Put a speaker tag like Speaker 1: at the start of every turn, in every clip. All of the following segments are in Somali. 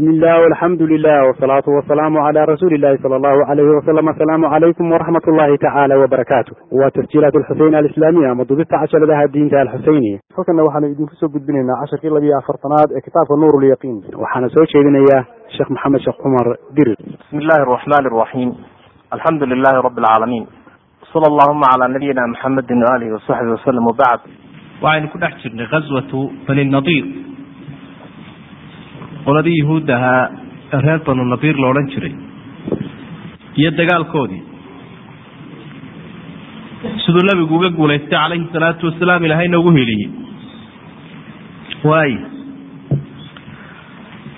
Speaker 1: bismi illah alxamdu lilah wsalaatu wasalaamu cala rasuuli illahi sala allahu alayhi wasalam asalaamu calaykum waraxmat ullahi tacaala wabarakaatu waa tasjiilaat alxuseyn alislaamiya ama dubista casharadaha diinta alxuseyniya halkana waxaanu idinku soo gudbinaynaa casharkii labiyo afartanaad ee kitaabka nuur lyaqiin waxaana soo jeedinayaa sheekh maxamed sheekh cumar dirir
Speaker 2: bismi illahi araxmani araxiim alxamdu lilahi rabi alcaalamiin sala allahuma calaa nabiyina maxamedin waalihi wasaxbi wasalam wabacd
Speaker 3: waxaynu ku dhex jirnay ghaswatu bani nadiir qoladii yuhuud ahaa ee reer banu nadiir la odhan jiray. Iyo dagaalkoodii. Siduu nabigu uga guulaystay calayhi salaatu wasalaam ilaahayna ugu heliyey waay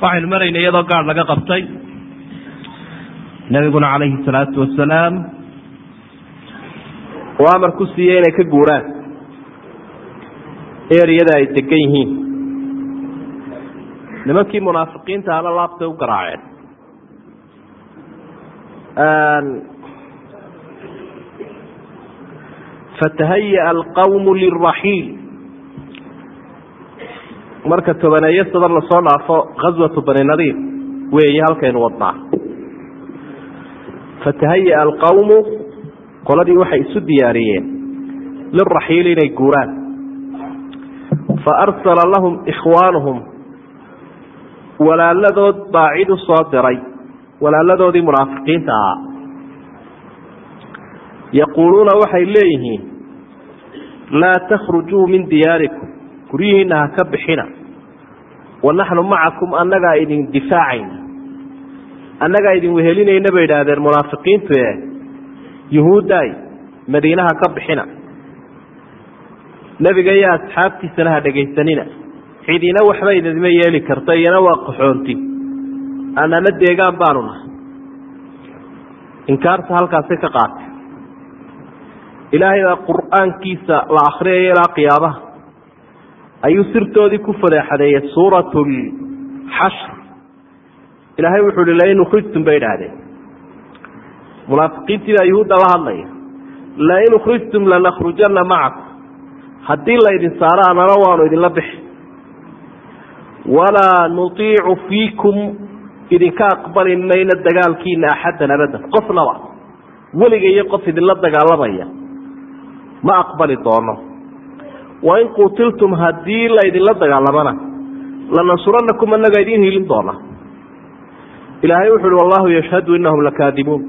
Speaker 3: waxaynu maraynay iyadoo gaadh laga qabtay. Nabiguna calayhi salaatu wasalaam
Speaker 2: uu amar ku siiyey inay ka guuraan. Eriyada ay degan yihiin nimankii munaafiqiinta ana laabtay u garaaceen. Fatahaya alqawmu liraxiil marka tobaneeyo sadan la soo dhaafo ghaswatu bani nadiir weeye halkaynu wadnaa. Fatahaya alqawmu qoladii waxay isu diyaariyeen liraxiili inay guuraan. Fa arsala lahum ikhwaanuhum walaaladood baa cid u soo diray. Walaaladoodii munaafiqiinta ahaa yaquuluuna waxay leeyihiin laa takhrujuu min diyaarikum. Guryihiina ha ka bixina. Wa naxnu macakum annagaa idin difaacayna. Annagaa idin wehelinayna bay idhaahdeen munaafiqiintu e yuhuuddaay madiinaha ka bixina. Nebiga iyo asxaabtiisana ha dhegaysanina cidina waxba idinma yeeli karta iyana waa qaxoonti. Annana deegaan baanu nahay inkaarta halkaasi ka qaatay. Ilaahay baa qur'aankiisa la akriyaya ilaa qiyaamaha. Ayuu sirtoodii ku fadeexadeeyey suurat lxashr ilaahay wuxuu hi lain ukhrijtum bay idhaahdeen. Munaafiqiintii baa yuhuudda la hadlaya. Lain ukhrijtum lanakhrujanna macakum haddii laydin saaro annana waanu idinla bixi walaa nutiicu fiikum idinka aqbali mayno dagaalkiina axaddan abadan qofnaba weliga iyo qof idinla dagaalamaya ma aqbali doono wain qutiltum haddii laydinla dagaalamana lanansuranakum annaga idiin hiilin doona ilaahay wuxu uhi wallahu yashhadu inahum lakaadibuun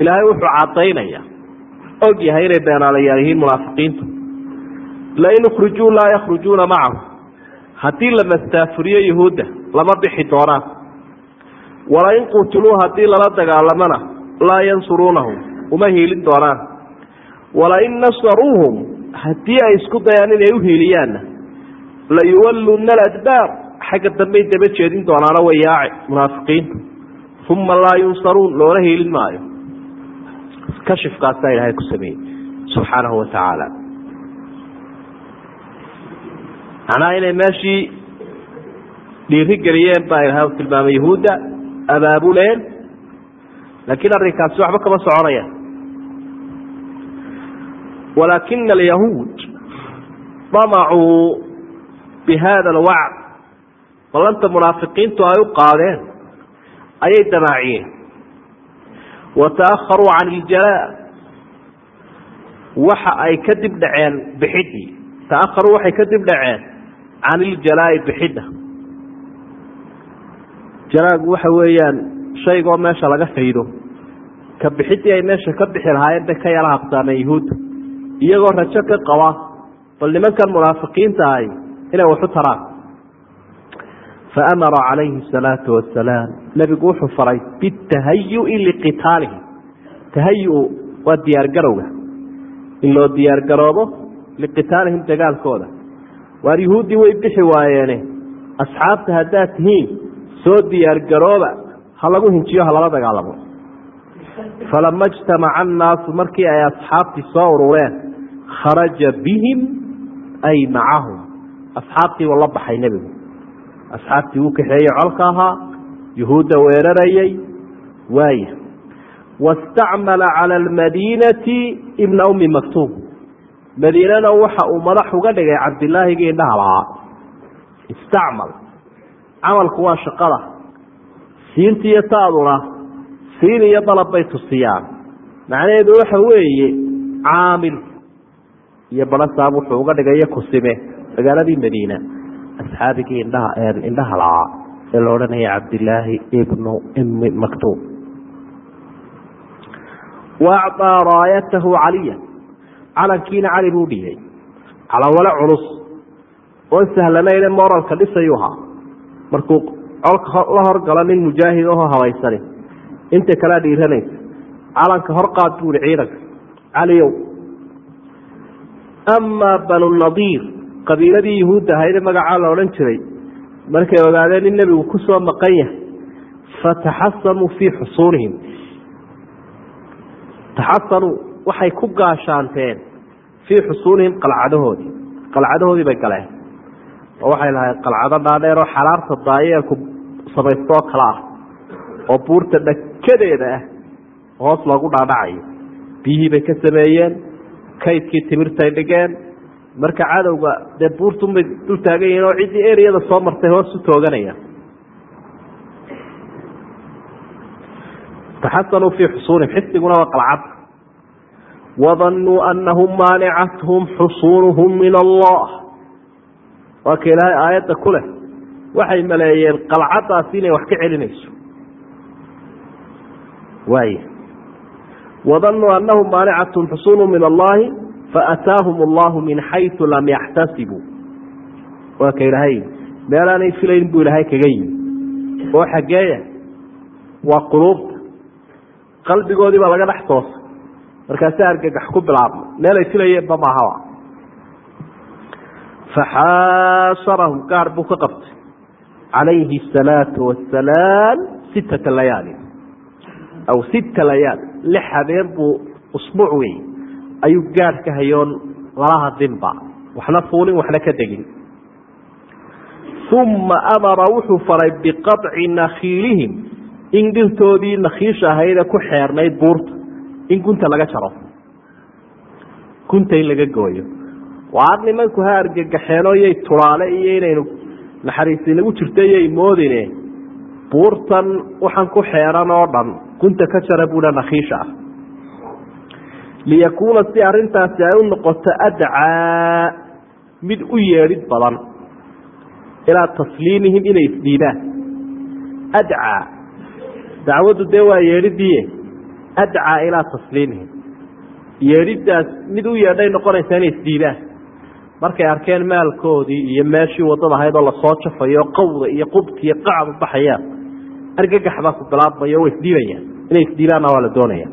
Speaker 2: ilaahay wuxuu cadaynaya og yahay inay beenaalayaal yihiin munaafiqiintu lain ukhrijuu laa yakhrujuuna macahu haddii la mastaafuriyo yuhuudda lama bixi doonaan walain qutiluu haddii lala dagaalamana laa yansuruunahum uma hiilin doonaan walain nasaruuhum haddii ay isku dayaan inay u hiiliyaanna layuwalluna aladbaar. Xagga dambey daba jeedin doonaana way yaaci munaafiqiintu uma laa yunsaruun loola hiilin maayo. Kashifkaasaa ilaahay ku sameeyey. Subxaanahu watacaala macnaha inay meeshii dhiiri geliyeen baa ilahay tilmaamay yahuudda abaabuleen laakiin arrinkaasi waxba kama soconaya. Walaakina alyahuud damacuu bi hada alwacd ballanta munaafiqiintu ay u qaadeen ayay damaaciyeen. Wa ta'aharuu can iljalaa waxa ay ka dib dhaceen bixidii ta'aharuu waxay ka dib dhaceen can iljalaa'i bixidda. Jalaagu waxa weeyaan shaygoo meesha laga faydo. Ka bixidii ay meesha ka bixi lahaayeen bay ka yala habsaameen yuhuudda iyagoo rajo ka qaba bal nimankan munaafiqiinta ahi inay waxu taraan. Fa amara calayhi asalaatu wasalaam nebigu wuxuu faray bitahayui liqitaalihim tahayu waa diyaargarowga. In loo diyaargaroobo liqitaalihim dagaalkooda waar yuhuuddii way bixi waayeene asxaabta haddaad tihiin soo diyaargarooba ha lagu hinjiyo ha lala dagaalamo. Falama ijtamaca annaasu markii ay asxaabtii soo urureen kharaja bihim ay macahum. Asxaabtii wa la baxay nebigu. Asxaabtii uu kaxeeyey colka ahaa yuhuudda weerarayay waaya wastacmala cala almadiinati ibna ummi maktuum madiinana waxa uu madax uga dhigay cabdilaahigii indhaha lahaa. Istacmal camalku waa shaqada. Siintiiyo taaduna siin iyo dalab bay tusiyaan. Macnaheedu waxa weeye caamil. Iyo balasaab wuxuu uga dhigayo kusime magaaladii madiina. Asxaabigii indhaha indhaha lacaa ee la odhanaya cabdilaahi ibnu imi maktuum. Wa acطaa raayatahu caliya calankiina cali buu dhigay. Calanwale culus oon sahlanayne moralka dhisayuu ahaa. Markuu colka la horgalo nin mujaahid aho habaysani inta kalea dhiiranaysa calanka horqaad buu ihi ciidanka. Caliyow. Amaa banu nadiir qabiiladii yuhuudda ahaydee magacaa la odhan jiray markay ogaadeen in nebigu ku soo maqan yahay fataxasanuu fii xusuunihim. Taxasanuu waxay ku gaashaanteen fii xusuunihim qalcadahoodii qalcadahoodii bay galeen oo waxay lahayd qalcado dhaadheer oo xalaarta daayeelku samaysto oo kale ah oo buurta dhakadeeda ah hoos loogu dhaadhacayo biyihii bay ka sameeyeen kaydkii timirtay dhigeen marka cadowga dee buurtunbay dul taagan yihiin oo ciddii ereyada soo martay hoos u tooganaya taxasanuu fii xusuunihim xisbiguna waa qalcad wadanuu anahum maanicathum xusuunuhum min allah waa ka ilaahay aayadda ku leh waxay maleeyeen qalcaddaasi inay wax ka celinayso waay wadanuu anahum maanicathum xusuunuhum min allahi faataahum allahu min xayu lam yaxtasibuu waa ka ilaahay meelaanay filayn buu ilaahay kaga yimi oo xageeya waa quluubta qalbigoodii baa laga dhex toosay markaasi argagax ku bilaabma meelay filayeenba maahaba faxaasarahum gaar buu ka qabtay. Calayhi asalaatu wasalaam sittata layaali. Aw sitta layaal lix habeen buu usbuuc wey ayuu gaadh ka hayoon lala hadlinba waxna fuulin waxna ka degin. Uma amara wuxuu faray biqaطci nakhiilihim. In dhirtoodii nakhiisha ahaydee ku xeernayd buurta in gunta laga jaro gunta in laga gooyo. Waar nimanku ha argagaxeenoo yay tulaale iyo inaynu naxariisi nagu jirto yay moodine. Buurtan waxaan ku xeeran oo dhan gunta ka jara buudha nakhiisha ah. Liyakuuna si arrintaasi ay u noqoto adcaa mid u yeedhid badan. Ilaa tasliimihim inay isdhiibaan. Adcaa. Dacwaddu dee waa yeedhidiie adcaa ilaa tasliimihim yeedhidaas mid u yeedhay noqonaysaa inay isdhiibaan markay arkeen maalkoodii iyo meeshii waddada ahayd oo la soo jafayo qawda iyo qubta iyo qacdu baxayaan argagax baa ku bilaabmayo way isdhiibayaan inay isdhiibaanna waa la doonaya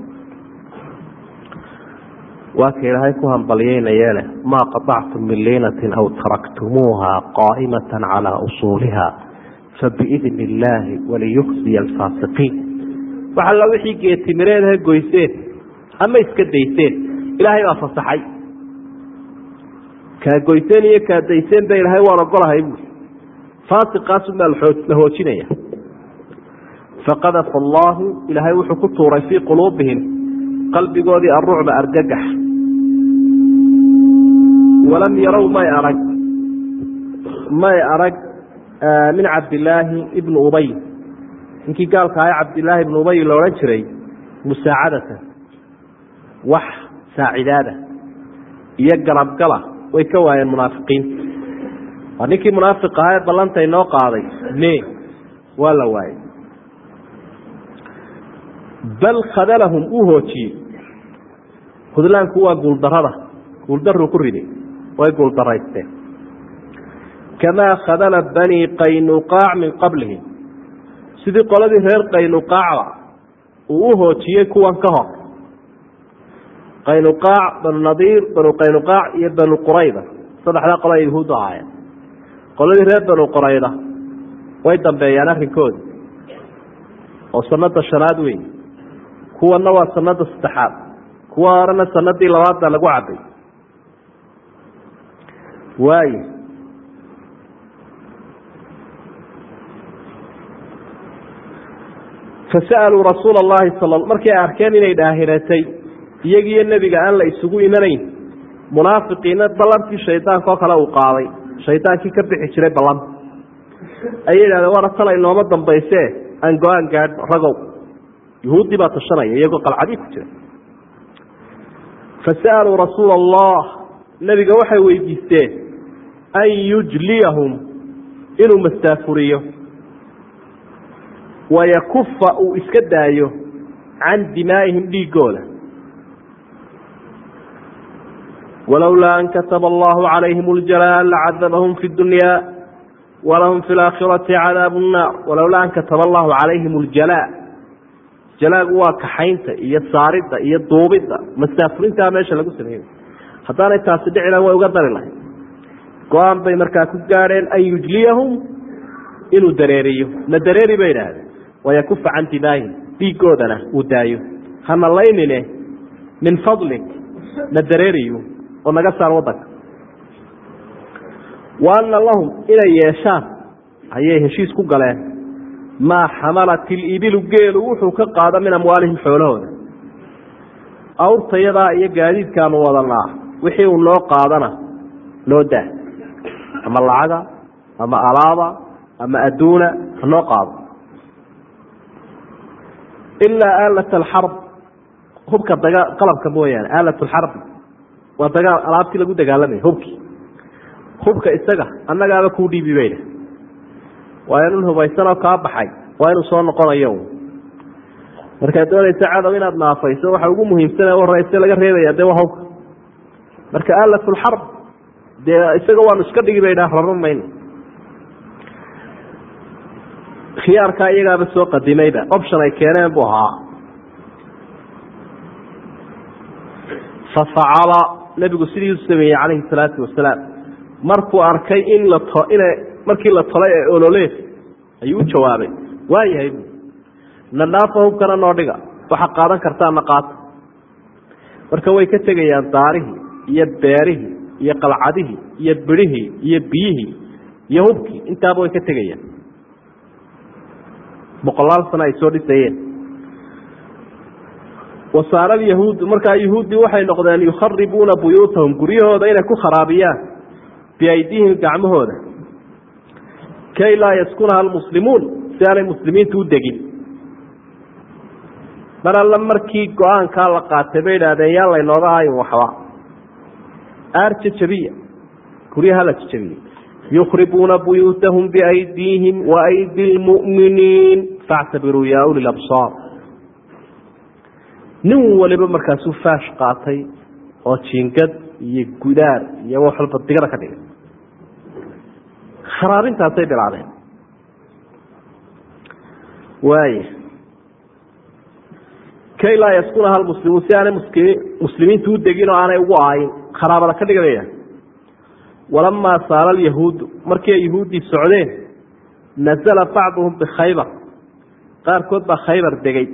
Speaker 2: waa ka ilaahay ku hambalyeynayeene maa qaطactum min liinatin aw taraktumuuha qaa'imata calaa usuuliha fabiidni illaahi waliyuksiya alfaasiqiin wax alla wixii geetimireedha goyseen ama iska dayseen. Ilaahay baa fasaxay. Kaa goyseen iyo kaa dayseen ba ilaahay waan ogolahay buui faasiqaasumaa la hoojinaya faqadafa allaahu ilaahay wuxuu ku tuuray fii quluubihim qalbigoodii arucba argagax. Walam yarow may arag may arag min cabdilaahi ibni ubay ninkii gaalka ahay cabdilaahi ibni ubay la odhan jiray musaacadatan wax saacidaada iyo galabgala way ka waayeen munaafiqiinta waa ninkii munaafiq ahaa ee ballanta inoo qaaday ne waa la waayey. Bal khadalahum uu hoojiyey. Hudlaanku waa guuldarada guuldaruu ku riday. Way guuldaraysteen kamaa khadala banii qaynuqaac min qablihim sidii qoladii reer qaynuqaacba uu u hoojiyey kuwan ka hor. Qaynuqaac banu nadiir banu qaynuqaac iyo banu qurayda. Saddexdaa qolo ay yahuuddu ahaayeen. Qoladii reer banu qurayda way dambeeyaan arrinkoodi oo sanada shanaad wey kuwana waa sanada saddexaad. Kuwa horena sanadii labaad baa lagu cabay waayo fasa'aluu rasuula allahi sal markii ay arkeen inay dhaahiratay iyagiiyo nebiga aan la isugu imanayn munaafiqiina ballantii shaydaanka oo kale uu qaaday shaydaankii ka bixi jiray ballanta ayay yidhahdeen waana tan aynooma dambayse aan go'aan gaadhno ragow yuhuuddii baa tashanaya iyagoo qalcadii ku jira fasa'aluu rasuula allah nebiga waxay weydiisteen an yujliyahum inuu mastaafuriyo wayakufa uu iska daayo can dimaa'ihim dhiigooda walowlaa an kataba allahu calayhim اljalaa lacadabahum fi dunya walahum fi laakhirati cadaabu nnaar walowlaa an kataba allahu calayhim اljalaa jalaagu waa kaxaynta iyo saaridda iyo duubidda mastaafurintaa meesha lagu sameeyey haddaanay taasi dhici lahan way uga dari lahay go'aan bay markaa ku gaadheen an yujliyahum inuu dareeriyo. Na dareeri bay idhaahdeen wayakufa can dimaahim dhiigoodana uu daayo. Hana laynine min fadlik na dareeriyo oo naga saar waddanka wa ana lahum inay yeeshaan ayay heshiis ku galeen. Maa xamalat ilibilu geelu wuxuu ka qaada min amwaalihim xoolahooda. Awrtayadaa iyo gaadiidkaanu wadanaa wixii uu noo qaadana noo daa. Ama lacaga ama alaaba ama adduuna ha noo qaado ilaa aalat alxarb hubka daga qalabka mooyaane aalat alxarbi waa dagaal alaabtii lagu dagaalamaya hubkii hubka isaga annagaaba kuu dhiibi bayna waa inun hubaysanoo kaa baxay waa inuu soo noqonayo markaad doonaysa cadow inaad naafayso waxa ugu muhiimsan ee horeyse laga reebaya dee waa hubka marka aalatulxarb dee isaga waanu iska dhigi baydhaa raran mayno khiyaarkaa iyagaaba soo qadimayba. Option ay keeneen buu ahaa. Fafacala nebigu sidii u sameeyey calayhi salaatu wasalaam. Markuu arkay in la ina markii la tolay ee ololeed ayuu u jawaabay. Waayahay bu na dhaafa hubkana noo dhiga. Waxa qaadan kartaa na qaata marka way ka tegayaan daarihii iyo beerihii iyo qalcadihii iyo bidhihii iyo biyihii iyo hubkii intaaba way ka tegayaan boqolaal sano ay soo dhisayeen wasaara yahuudu markaa yahuuddii waxay noqdeen yukharibuuna buyuutahum guryahooda inay ku kharaabiyaan biaydihim gacmahooda. Kay laa yaskunaha almuslimuun si aanay muslimiintu u degin. Mar alla markii go'aankaa la qaatay bay idhaahdeen yaan laynooga hayin waxba. Aar jajabiya guryaha la jajabiya yukhribuuna buyuutahum biaydiihim waaydi lmu'miniin factabiruu yaa uli labsaar nin waliba markaasuu faash qaatay oo jiingad iyo gudaar iyo wax walba digada ka dhigay. Kharaabintaasay bilaabeen. Waaya kay laa yaskunaha almuslimuun si aanay muslimiin muslimiintu u degin oo aanay ugu aayin kharaabada ka dhigaya walamaa saala alyahuudu markii ay yahuuddii socdeen nazala bacduhum bikhaybar qaarkood baa khaybar degay.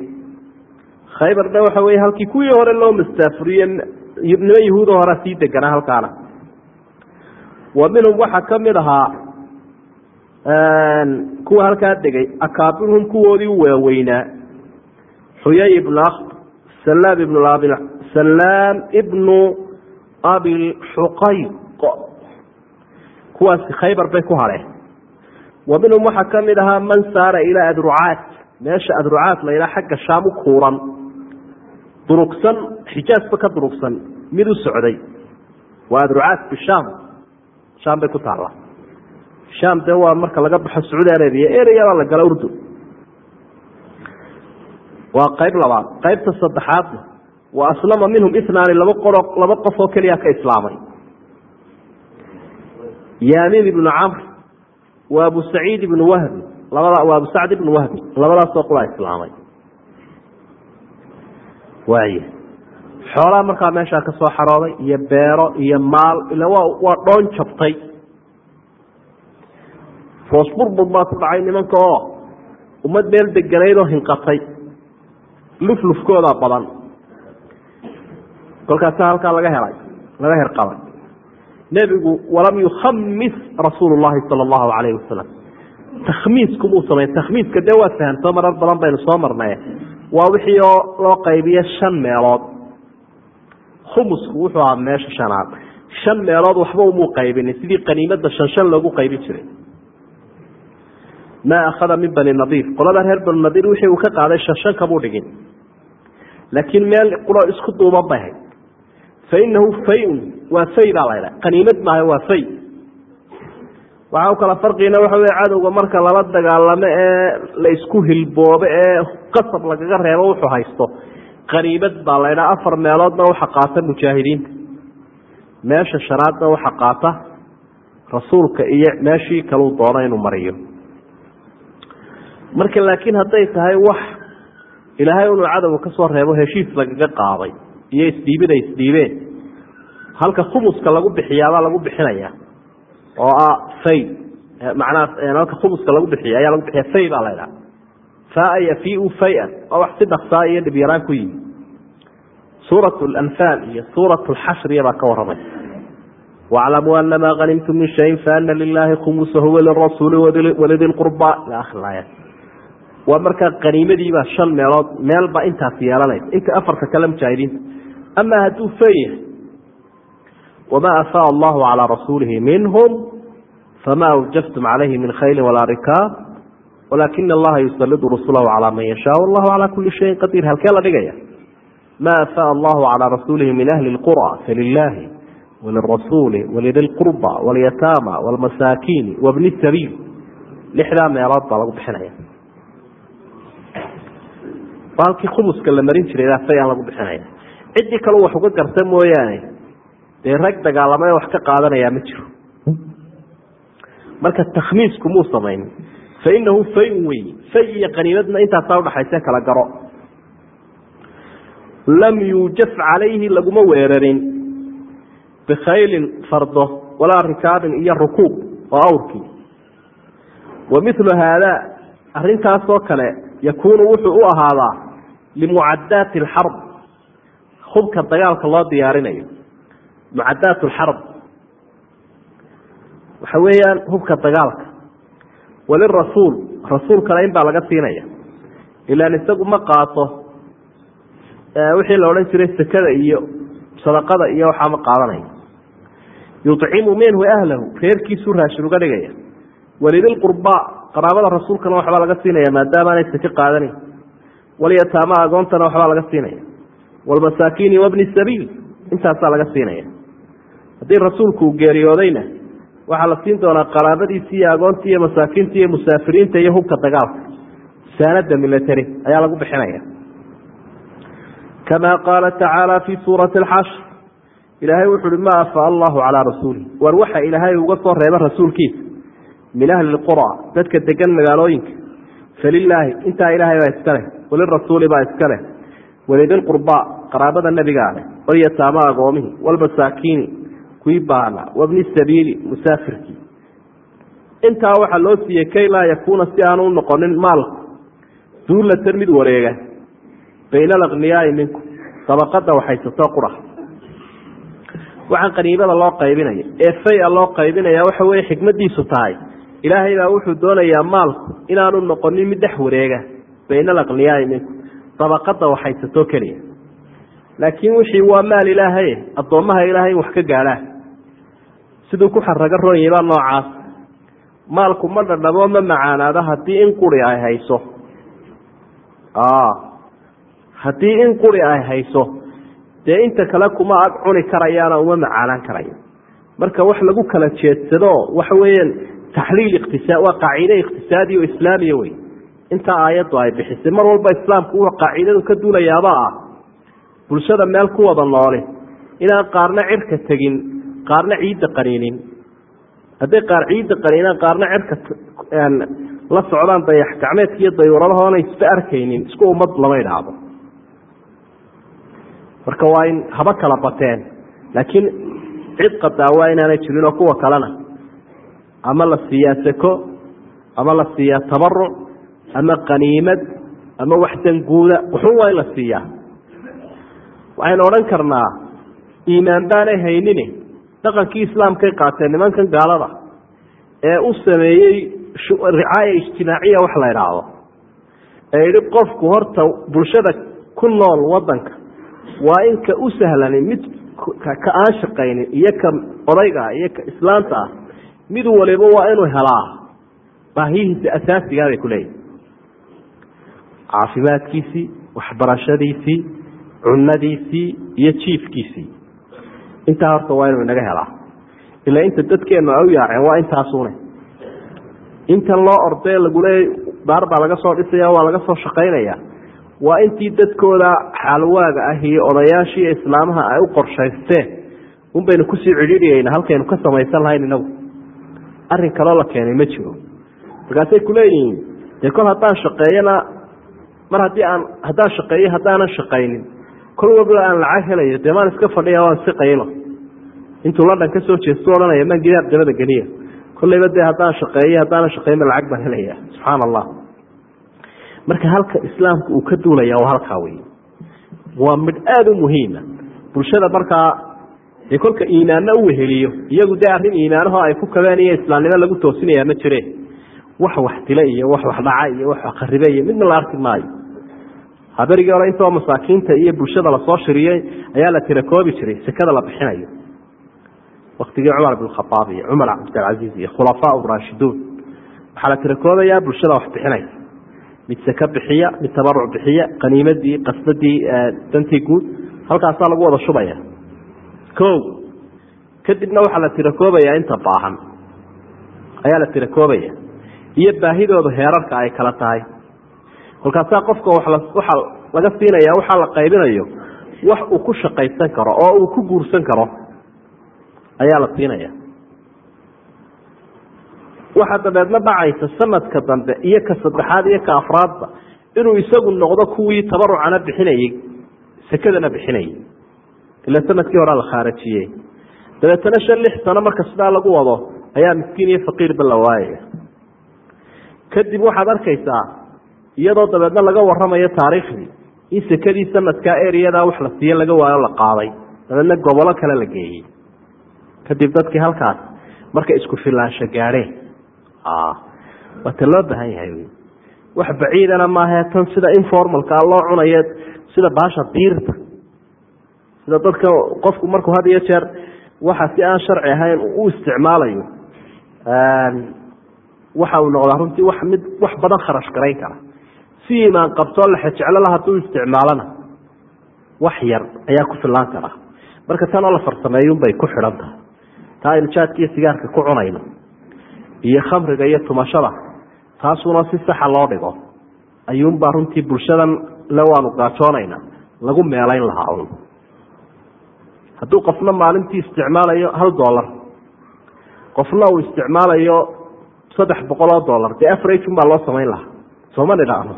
Speaker 2: Khaybarna waxa weye halkii kuwii hore loo mastaafuriye niman yahuudo horea sii deganaa halkaana. Wa minhum waxaa ka mid ahaa kuwa halkaa degay akaabirhum kuwoodii waaweynaa. Xuyay ibnu salaam ibnu salaam ibnu abilxuqayq kuwaasi khaybar bay ku hadheen wa minhum waxaa ka mid ahaa man saara ilaa adrucaat meesha adrucaat la yidhaha xagga shaam u kuuran. Durugsan xijaasba ka durugsan mid u socday. Waa adrucaat bishaam shaam. Bay ku taalla. Shaam dee waa marka laga baxo sacuudi arabiya ereyabaa la gala urdu. Waa qayb labaad. Qaybta saddexaadna wa aslama minhum inaani laba qoro laba qof oo keliya ka islaamay. Yaamiin ibnu camr wa abu saciid ibnu wahbi labada waa abu sacd ibnu wahbi labadaasoo qulaa islaamay. Waay xoolaha markaa meeshaa ka soo xarooday iyo beero iyo maal ila waa waa dhoon jabtay. Foos burbur baa ku dhacay nimanka oo ummad meel deganayd oo hinqatay. Luflufkooda badan. Kolkaasa halkaa laga helay laga herqabay. Nebigu walam yukhamis rasuulu llahi sala allahu calayhi wasalam takhmiiskumuu samey takhmiiska dee waa fahamto marar badan baynu soo marnay. Waa wixii oo loo qaybiyo shan meelood. Khumusku wuxuu ahaa meesha shanaad. Shan meelood waxba umuu qaybinin. Sidii qaniimada shan shan loogu qaybin jiray. Maa akhada min bani nadiir qolada reer bani nadiir wixii uu ka qaaday shanshan kamuu dhigin. Laakiin meel quro isku duuban bay hayd fa inahu fayun. Waa fay baa laydha qaniimad maaha waa fay waxaa kala farqiina waxa wey cadowga marka lala dagaalamo ee la isku hilboobo ee qasab lagaga reebo wuxuu haysto. Qaniimad baa laydhaa afar meeloodna waxa qaata mujaahidiinta. Meesha shanaadna waxa qaata rasuulka iyo meeshii kaluu doono inuu mariyo. Marka laakiin hadday tahay wax ilaahay inuu cadowga ka soo reebo heshiis lagaga qaaday iyo isdhiibin ay isdhiibeen halka khumuska lagu bixiyaabaa lagu bixinaya oo ah fay macnaha halka khumuska lagu bixiya ayaa lagu bixiya fay baa laydhaha faa yafiu fayan waa wax si dhaksaa iyo dhibyaraan ku yimi suurat lanfaal iyo suurat lxashriya baa ka waramay waclamuu anamaa hanimtum min shayin faana lilaahi khumusahu walirasuuli walidi lqurba ila akhir aaya waa markaa qaniimadiibaa shan meelood meelba intaas yeelanaysa. Inta afarta kale mujaahidiinta amaa hadduu fay yahay wamaa afaa allahu calaa rasuulihi minhum fama awjaftum calayhi min khayli walaa rikaab walaakina allaha yusalidu rasulahu calaa man yashaa wallahu calaa kuli shayin qadiir halkee la dhigaya ma afaa allahu calaa rasuulihi min ahli lqura falilaahi walirasuuli walidi lqurba walyataama walmasaakiini wabni sabiil lixdaa meelood baa lagu bixinaya halkii khumuska la marin jiray fayaan lagu bixinaya ciddii kale wax uga garta mooyaane dee rag dagaalamay wax ka qaadanayaa ma jiro. Marka takhmiisku muu samayn. Fa inahu fayn wey fay iyo qaniimadna intaasaa udhaxayse kala garo. Lam yuujaf calayhi laguma weerarin. Bikhaylin fardo walaa rikaabin iyo rukuub oo awrkii wa milu haada arintaasoo kale yakuunu wuxuu u ahaadaa limucadaati alxarb. Hubka dagaalka loo diyaarinayo mucadaat alxarb waxa weeyaan hubka dagaalka. Walirasuul rasuulkana in baa laga siinaya. Ilaan isagu ma qaato wixii la odhan jiray sekada iyo sadaqada iyo waxaa ma qaadanayo yucimu minhu ahlahu reerkiisuu raashin uga dhigaya. Walidilqurba qaraabada rasuulkana waxbaa laga siinaya maadaama aanay seke qaadanayn walyataama agoontana waxbaa laga siinaya. Walmasaakiini wabni sabiil intaasaa laga siinaya haddii rasuulku uu geeriyoodayna waxaa la siin doonaa qaraabadiisi iyo agoontii iyo masaakiinta iyo musaafiriinta iyo hubka dagaalka. Saanada milatary ayaa lagu bixinaya. Kama qaala tacaala fi suurati alxashr ilaahay wuxu uhi ma afaa allahu calaa rasuuli war waxa ilaahay uga soo reeba rasuulkiisa min ahli lqura dadka degan magaalooyinka. Falilaahi intaa ilaahay baa iska leh walirasuuli baa iska leh. Walidilqurba qaraabada nebigaa leh walyataama agoomihii walmasaakiini kuwii baana wabni sabiili musaafirkii. Intaa waxaa loo siiyey kay laa yakuuna si aanu noqonin maalku. Duulatan mid wareega. Bayna alakniyaai minkum dabaqada waxaysato qura waxaan qaniimada loo qaybinaya. Ee faya loo qaybinaya waxa weye xikmadiisu tahay. Ilaahay baa wuxuu doonayaa maalku inaanu noqonin mid dhex wareega. Bayna alakniyaai minkum dabaqada waxaysato keliya laakiin wixii waa maal ilaahay addoommaha ilaahay wax ka gaadhaan siduu ku xaraga roonyahy baa noocaas maalku ma dhadhamo ma macaanaado haddii in quri ay hayso. Haddii in quri ay hayso dee inta kale kuma ag cuni karayaana uma macaanaan karayo. Marka wax lagu kala jeedsado waxa weeyaan taxliil iqtisaa waa qaaciide iqtisaadi o islaamiya wey intaa aayaddu ay bixisay mar walba islaamku wuxuu qaacidadu ka duulayaaba ah bulshada meel ku wada nooli inaan qaarna cirka tegin qaarna ciidda qaniinin. Hadday qaar ciidda qaniinaan qaarna cirka la socdaan dayax gacmeedka iyo dayuuradahoona isba arkaynin isku ummad lama idhaahdo marka waa in haba kala bateen laakiin cid qadaa waa inaanay jirin oo kuwa kalena. Ama la siiyaa seko ama la siiyaa tabaruc ama qaniimad ama wax danguuda wuxun waa in la siiyaa waxaynu odhan karnaa iimaan baanay haynini dhaqankii islaamkay qaateen nimankan gaalada ee u sameeyey ricaaya ijtimaaciya wax la idhaahdo ee yidhi qofku horta bulshada ku nool wadanka waa in ka u sahlani mid ka aan shaqaynin iyo ka odayga iyo ka islaanta ah mid waliba waa inuu helaa baahiyihiisa asaasigaa bay ku leeyihiin caafimaadkiisii waxbarashadiisii cunadiisii iyo jiifkiisii. Intaa horta waa inuu inaga helaa. Ilaa inta dadkeenu ay u yaaceen waa intaasune intan loo ordee laguleey daar baa laga soo dhisaya waa laga soo shaqaynaya waa intii dadkooda xaalwaaga ah iyo odayaashii islaamaha ay u qorshaysteen. Un baynu ku sii cidhiidhiyeyna halkaynu ka samaysan lahayn inagu. Arrin kaloo la keenay ma jiro. Markaasay kuleeyihiin dee kol haddaan shaqeeyana mar haddii aan haddaan shaqeeyo haddaanan shaqaynin kol walba aan lacag helayo dee maan iska fadhiya waan si qaylo. Intuu london ka soo jeestu odhanaya maan gidaar dabada geliya. Kolleyba dee haddaan shaqeeyo haddaanan shaqeynba lacag baan helaya subxaana allah marka halka islaamku uu ka duulaya waa halkaa wey waa midh aada u muhiima bulshada markaa dee kolka iimaanna u weheliyo iyagu dee arrin iimaanaho ay ku kabeen iyo islaamnimo lagu toosinaya ma jire wax wax dila iyo wax wax dhaca iyo wax wax kharibe iyo midna la arki maayo haberigii hore intoo masaakiinta iyo bulshada la soo shiriyey ayaa la tirakoobi jiray sekada la bixinayo. Waktigii cumar bn iyo cumar cabdilcasiiz iyo khulafaa raashiduun waxaa la tirakoobayaa bulshada wax bixinaysa mid seke bixiya mid tabaruc bixiya qaniimadii qasbadii dantii guud halkaasaa lagu wada shubaya. O kadibna waxaa la tirakoobayaa inta baahan. Ayaa la tirakoobaya iyo baahidooda heerarka ay kala tahay kolkaasaa qofka waxa laga siinaya waxaa la qaybinayo wax uu ku shaqaysan karo oo uu ku guursan karo ayaa la siinaya. Waxaa dabeedna dhacaysa sanadka dambe iyo ka saddexaad iyo ka afraadba inuu isagu noqdo kuwii tabarucana bixinayey sekadana bixinayay. Ila sannadkii horea la khaarajiyey. Dabeetana shan lix sano marka sidaa lagu wado ayaa miskiin iyo faqiirba la waayaya kadib waxaad arkaysaa iyadoo dabeedna laga waramayo taariikhdii in sekadii sanadkaa ereyada wax la siiye laga waayo la qaaday. Dabeedna gobolo kale la geeyey. Kadib dadkii halkaas markay isku filaansho gaadheen. Waata loo baahan yahay wax baciidana maahae tan sida informalkaa loo cunayo sida baasha diirta. Sida dadka qofku markuu had iyo jeer waxa si aan sharci ahayn u isticmaalayo. Waxa uu noqdaa runtii wax mid wax badan kharash garayn kara si imaan qabtoo lexejeclola hadduu isticmaalona wax yar ayaa ku fillaan kara. Marka tan oo la farsameeyunbay ku xidhan tahay. Taa aynu jaadka iyo sigaarka ku cunayno. Iyo khamriga iyo tumashada. Taasuna si saxa loo dhigo. Ayuunbaa runtii bulshadan le waanu gaajoonayna lagu meelayn lahaa un hadduu qofna maalintii isticmaalayo hal dollar. Qofna uu isticmaalayo saddex boqol oo dollar. Dee afrageun baa loo samayn lahaa. Sooma nidhaahno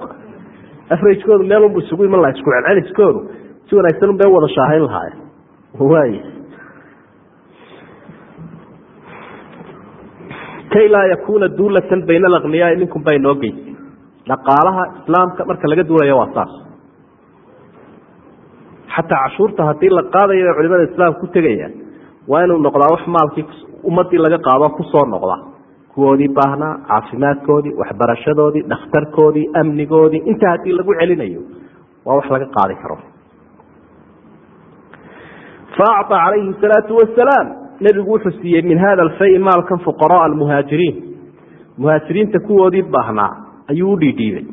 Speaker 2: afragekoodu meel unbu isugu iman laha isku celceliskoodu si wanaagsan un bay wada shaahayn lahaay waay kay laa yakuuna duulatan bayna alakniyaai minkum baa inoo geysay dhaqaalaha islaamka marka laga duulayo waa saas. Xataa cashuurta haddii la qaadayo ee culimada islaamka ku tegayaan waa inuu noqdaa wax maalkii ummadii laga qaado ku soo noqda kuwoodii baahnaa caafimaadkoodii waxbarashadoodii dhakhtarkoodii amnigoodii intaa haddii lagu celinayo waa wax laga qaadi karo. Faacطa calayhi salaau wasalaam nebigu wuxuu siiyey min hada alfay maalkan fuqaraa almuhaajiriin. Muhaajiriinta kuwoodii baahnaa ayuu udhiidhiibay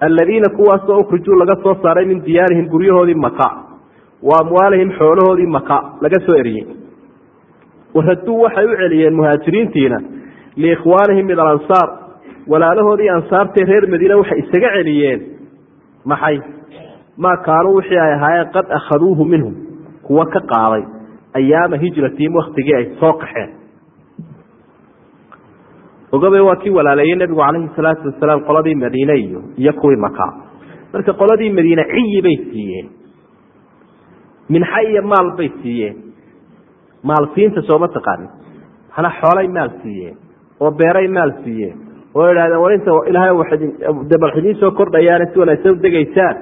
Speaker 2: aladiina kuwaasoo ukrijuu laga soo saaray min diyaarihim guryahoodii maka wa amwaalihim xoolahoodii maka laga soo eriyey. Waraduu waxay u celiyeen muhaajiriintiina liikhwaanihim min alansaar. Walaalahoodii ansaartee reer madiine waxay isaga celiyeen. Maxay? Maa kaanuu wixii ay ahaayeen qad akhaduuhu minhum. Kuwa ka qaaday ayaama hijratihim waktigii ay soo qaxeen ogabe waa kii walaaleeyey nebigu calayhi salaatu wasalaam qoladii madiine iyo iyo kuwii maka marka qoladii madiine ciyi bay siiyeen. Minxa iyo maal bay siiyeen. Maal siinta sooma taqaanin hana xoolay maal siiyeen oo beeray maal siiyeen oo idhahdeen war inta ilaahay de bal idiin soo kordhayaane si wanaagsan u degaysaan.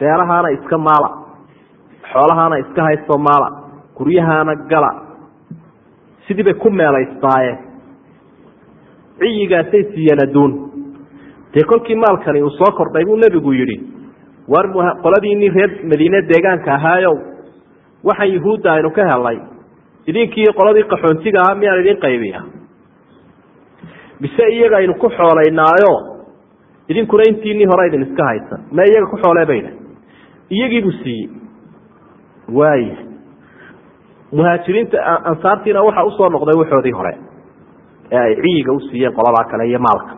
Speaker 2: Beerahaana iska maala xoolahaana iska haysto maala guryahaana gala. Sidii bay ku meelaysnaayeen ciyigaasay siiyeen adduun. Dee kolkii maalkani uu soo kordhay buu nebigu yidhi war qoladiinii reer madiine deegaanka ahaayow waxaan yuhuudda aynu ka helay idinkii qoladii qaxoontiga ahaa miyaan idin qaybiya mise iyaga aynu ku xoolaynaayo? Idinkuna intiinii hore idin iska haysan. Ma iyaga ku xoolee bayna iyagiibuu siiyey waaya muhaajiriinta ansaartiina waxa u soo noqday waxoodii hore ee ay ciyiga u siiyeen qoladaa kale iyo maalka.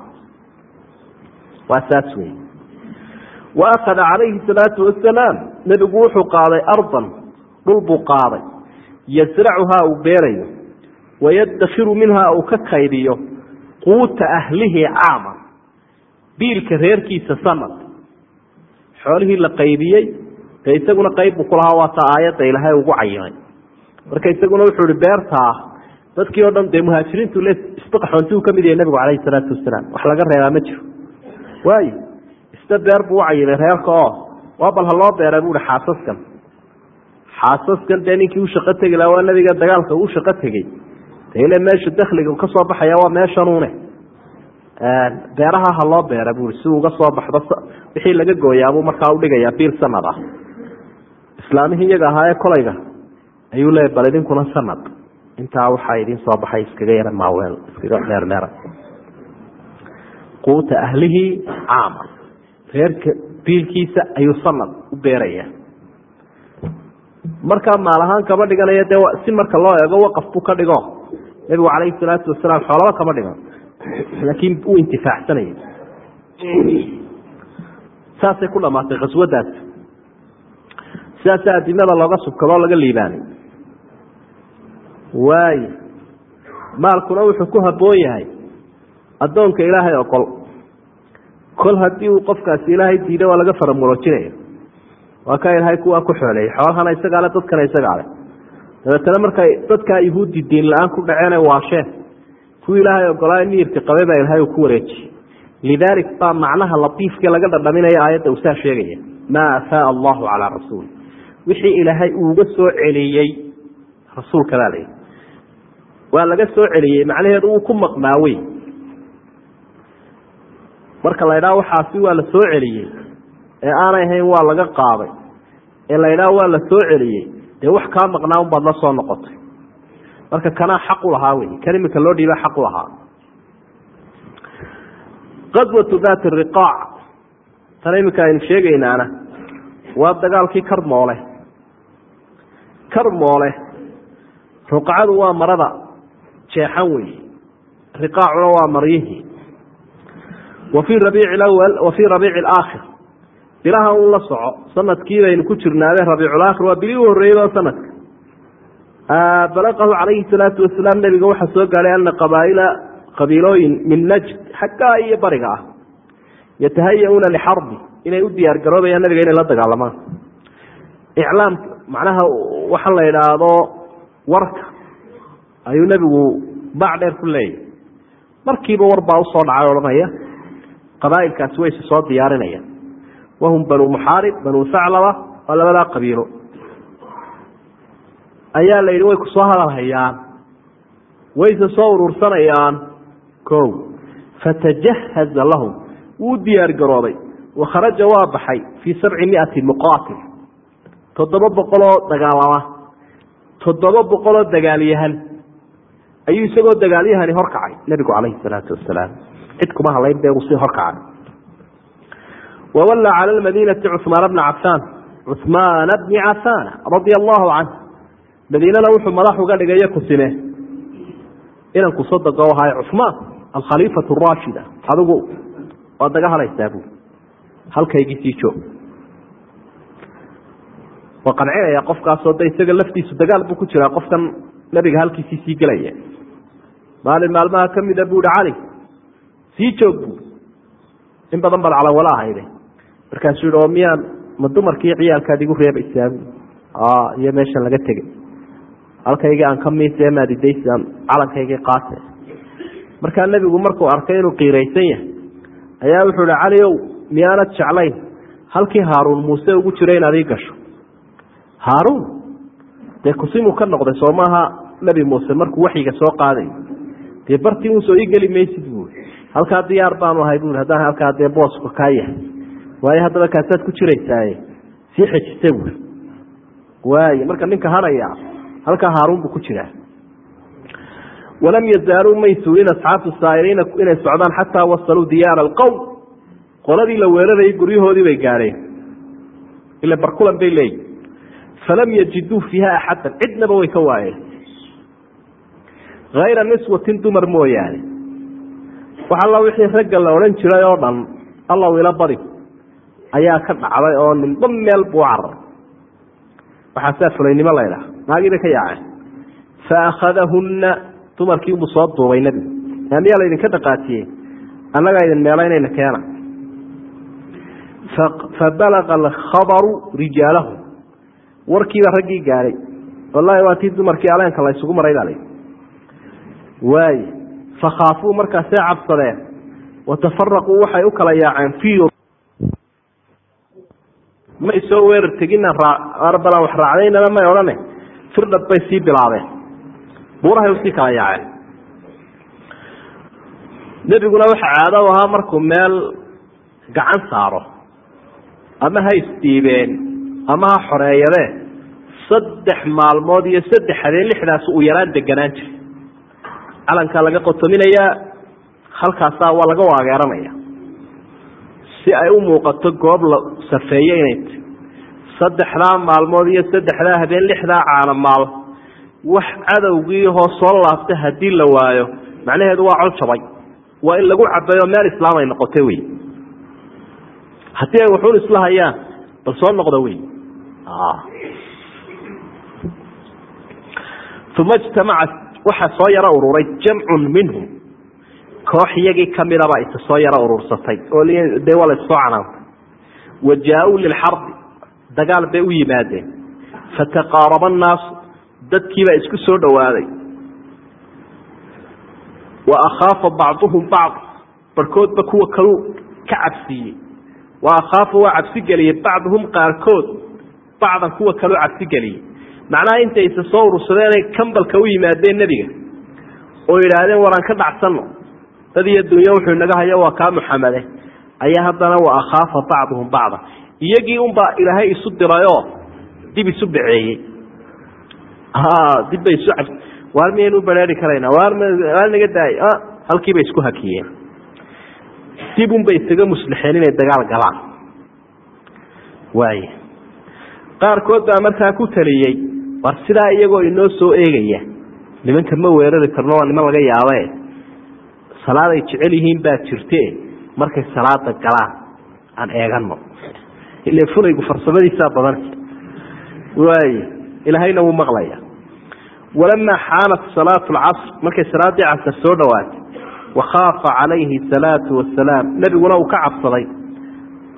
Speaker 2: Waa saas wey wa akhada calayhi salaatu wasalaam nebigu wuxuu qaaday ardan dhul buu qaaday. Yasracuhaa uu beerayo. Wayaddakiru minhaa uu ka kaydiyo quuta ahlihi caama. Biilka reerkiisa sanad xoolihii la qaybiyey dee isaguna qayb buu kulahaa waata aayadda ilaahay ugu cayimay marka isaguna wuxuu ihi beertaa dadkii o dhan dee muhaajiriintu le isbaqaxoonti ka mid yahay nabigu calayhi salaatu wasalaam wax laga reebaa ma jiro. Waayo isna beer buu u cayimay reerka oo waa bal ha loo beera buuhi xaasaskan. Xaasaskan dee ninkii u shaqo tegi laha waa nabiga dagaalka uu shaqo tegey ile meesha dakliga ka soo baxaya waa meeshanuune beeraha ha loo beera buui si uga soo baxdo wixii laga gooyaabuu markaa udhigayaa biil sanad ah. Islaamihii iyaga ahaa ee kolayga ayuu leeya bal idinkuna sanad. Intaa waxaa idin soo baxay iskaga yara maaweel iskaga meermeera quuta ahlihii caama reerka biilkiisa ayuu sanad u beeraya. Markaa maal ahaan kama dhiganayo dee si marka loo eego waqaf buu ka dhigo nebigu calayhi salaatu wasalaam xoolaba kama dhigan laakiin uu intifaacsanayay saasay ku dhamaatay khaswadaas sidaasa adimada looga subkadoo laga liibaanay waayo maalkuna wuxuu ku habboon yahay addoonka ilaahay oqol kol. Haddii uu qofkaasi ilaahay diiday waa laga faramuroojinaya. Waa ka ilaahay kuwaa ku xooleeyey xoolahana isagaa le dadkana isagaa le dabeetana markay dadkaa yuhuudi diin la'aan ku dhaceen waasheen kuwii ilaahay ogolaa miyirka qabay baa ilaahay ku wareejiyey lidaalik baa macnaha latiifkii laga dhadhaminaya aayadda uu saa sheegaya maa afaa allahu calaa rasuuli wixii ilaahay uuga soo celiyey rasuulka baa layihi waa laga soo celiyey macnaheedu uu ku maqnaawey. Marka la ydhaha waxaasi waa la soo celiyey ee aanay ahayn waa laga qaaday ee la ydhaha waa la soo celiyey dee wax kaa maqnaa unbaad la soo noqotay. Marka kanaa xaq u lahaa wey kan iminka loo dhiiba xaq u lahaa. Qaswatu daati riqaac. Tan iminka aynu sheegaynaana waa dagaalkii karmoole karmoole ruqacadu waa marada jeexan wey riqaacuna waa maryihii wa fii rabiici lawal wa fii rabiici alaakhir bilaha un la soco. Sanadkii baynu ku jirnaabe rabiiculaakhir waa bilii u horreeyey oo sanadka. Balaqahu calayhi salaatu wasalaam nabiga waxaa soo gaadhay ana qabaaila qabiilooyin min najd xaggaa iyo bariga ah yatahaya-uuna lixarbi inay u diyaar garoobayaan nabiga inay la dagaalamaan. Iclaamka macnaha waxa la idhaahdo warka ayuu nebigu baac dheer ku leeyahy markiiba war baa u soo dhacay odhanaya. Qabaailkaasi way is soo diyaarinayaan wahum banuu muxaarib banuu saclaba waa labadaa qabiilo ayaa la yidhi way ku soo hadalhayaan wayse soo urursanayaan ko fatajahaza lahum wuu diyaar garoobay wakharaja waa baxay fii sabci miati muqaatil toddoba boqoloo dagaalama toddoba boqoloo dagaalyahan ayuu isagoo dagaalyahani horkacay nebigu calayhi salaatu wasalaam cid kuma hadlayn bee uu sii horkacay wawallaa cala lmadiinati cuhmaana bna cafaan cuhmaana bni cafaana radia allahu canh madiinana wuxuu madax uga dhigayo kusime inanku sodogo ahaay cuhmaan alkhaliifatu raashida adigu waad naga halaysaa buu halkaygii sii joog waa qancinaya qofkaasoo de isaga laftiisu dagaal buu ku jiraa qofkan nabiga halkiisii sii gelaya maalin maalmaha kamida buu hi cali sii joog buu in badan baad calawala ahayde markaasuu yihi oo miyaan ma dumarkii ciyaalkaad igu reebaysaa iyo meeshan laga tegay halkaygii aan ka miise maadidaysan calankaygii qaate markaa nebigu markuu arkay inuu qiiraysan yahay ayaa wuxuu hi cali ow miyaanad jeclayn? Halkii haaruun muuse ugu jira inaad ii gasho. Haaruun? Dee kusimuu ka noqday soo maaha nebi muuse markuu waxyiga soo qaaday? Dee bartii uun ii geli maysid buui halkaa diyaar baanu ahay bui haddaan halkaa dee booska kaa yahay waayo haddaba kaasaad ku jiraysaaye sii xejista buui waayo marka ninka hanaya halkaa haaruun buu ku jiraa. Walam yazaaluu may suulin asxaabtu saa'iriina inay socdaan xataa wasaluu diyaara alqowm qoladii la weerarayay guryahoodii bay gaadheen ila barkulan bay leeyihiin falam yajiduu fiiha axadan cidnaba way ka waayeen. Hayra niswatin dumar mooyaane. Wax alla wixii ragga la odhan jiray oo dhan allaw ila badi ayaa ka dhacday oo ninba meel buu carar waxaasaa fulaynimo laydhaha naagii bay ka yaaceen. Fa akhadahunna dumarkii unbuu soo duubay nebigu miyaa laydinka dhaqaatiyey? Annagaa idin meelaynayna keena. Fa balaga alkhabaru rijaalahu warkiiba raggii gaadhay wallaahi waa tii dumarkii aleenka la ysugu maray baa la waay fakhaafuu markaasay cabsadeen. Watafaraquu waxay u kala yaaceen may soo weerar tegina balan wax raacdaynana may odhane firdhab bay sii bilaabeen. Buurahay u sii kala yaaceen. Nebiguna waxa caado u ahaa markuu meel gacan saaro ama ha isdhiibeen ama ha xoreeyadeen. Saddex maalmood iyo saddex habeen lixdaas uu yaraan deganaan jiray. Calankaa laga qotominayaa halkaasaa waa laga waageeranaya si ay u muuqato goob la safeeye inay ti. Saddexdaa maalmood iyo saddexdaa habeen lixdaa caana maal. Wax cadowgii hoo soo laabta haddii la waayo macnaheedu waa col jabay. Waa in lagu cabayo meel islaam ay noqotay wey haddii ay waxuun isla hayaan bal soo noqda wey uma ijtamaca waxaa soo yaro ururay jamcun minhum koox iyagii kamidaba isa soo yaro urursatay oo dee waa la issoo canaantay wa jaa-uu lilxarbi dagaal bay u yimaadeen. Fataqaaraba annaasu dadkiibaa isku soo dhowaaday wa akhaafa bacduhum bacd barhkoodba kuwa kaluu ka cabsiiyey. Wa akhaafa waa cabsigeliyey bacduhum qaarkood bacdan kuwa kaluu cabsigeliyey. Macnaha intay isa soo urursadeenay kambalka u yimaadeen nebiga oo yidhaahdeen waraan ka dhacsanno dad iyo dunyo wuxuu inaga hayo waa kaa muxamede ayaa haddana wa akhaafa bacduhum bacda. Iyagii unbaa ilaahay isu dirayoo dib isu baceeyey dib bay isu cab waar miyaynu bareeri karaynaa? Waar naga daay halkiibay isku hakiyeen. Dib unbay isaga muslixeen inay dagaal galaan. Waay qaarkood baa markaa ku taliyey war sidaa iyagoo inoo soo eegaya? Nimanka ma weerari karno waa niman laga yaabe salaad ay jecel yihiin baa jirte markay salaada galaan aan eegano. Ile fulaygu farsamadiisaa badan waay ilaahayna wuu maqlaya walamaa xaanat salaatu lcasr markay salaadii casr soo dhowaatay wakhaafa calayhi salaatu wasalaam nebiguna uu ka cabsaday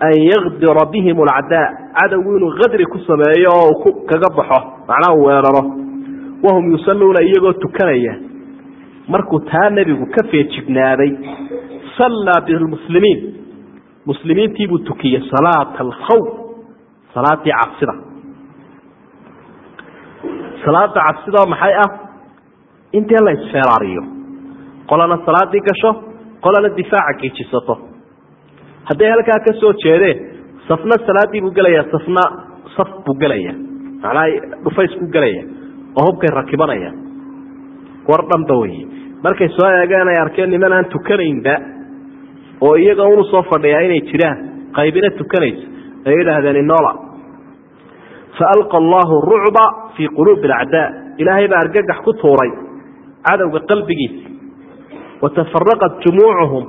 Speaker 2: an yaqdira bihim alcadaa cadowgu inuu qadri ku sameeyo oo kaga baxo macnaha uu weeraro. Wahum yusalluuna iyagoo tukanaya markuu taa nebigu ka feejignaaday sallaa bilmuslimiin. Muslimiintiibuu tukiyey salaata alkhawf salaadii cabsida. Salaada cabsidoo maxay ah? Intee la isfeeraariyo. Qolana salaadii gasho qolana difaaca geejisato. Hadday halkaa ka soo jeedeen safna salaadii buu gelaya safna saf buu gelaya macnaha dhufays buu gelaya oo hubkay rakibanaya war dhanba wey markay soo eegeen ay arkeen niman aan tukanaynba oo iyaga unu soo fadhiyaa inay jiraan qaybina tukanayso ay yidhaahdeen inola fa alqa allahu rucba fii quluubi alacdaa. Ilaahay baa argagax ku tuuray cadowga qalbigiisa. Wa tafaraqat jumuucuhum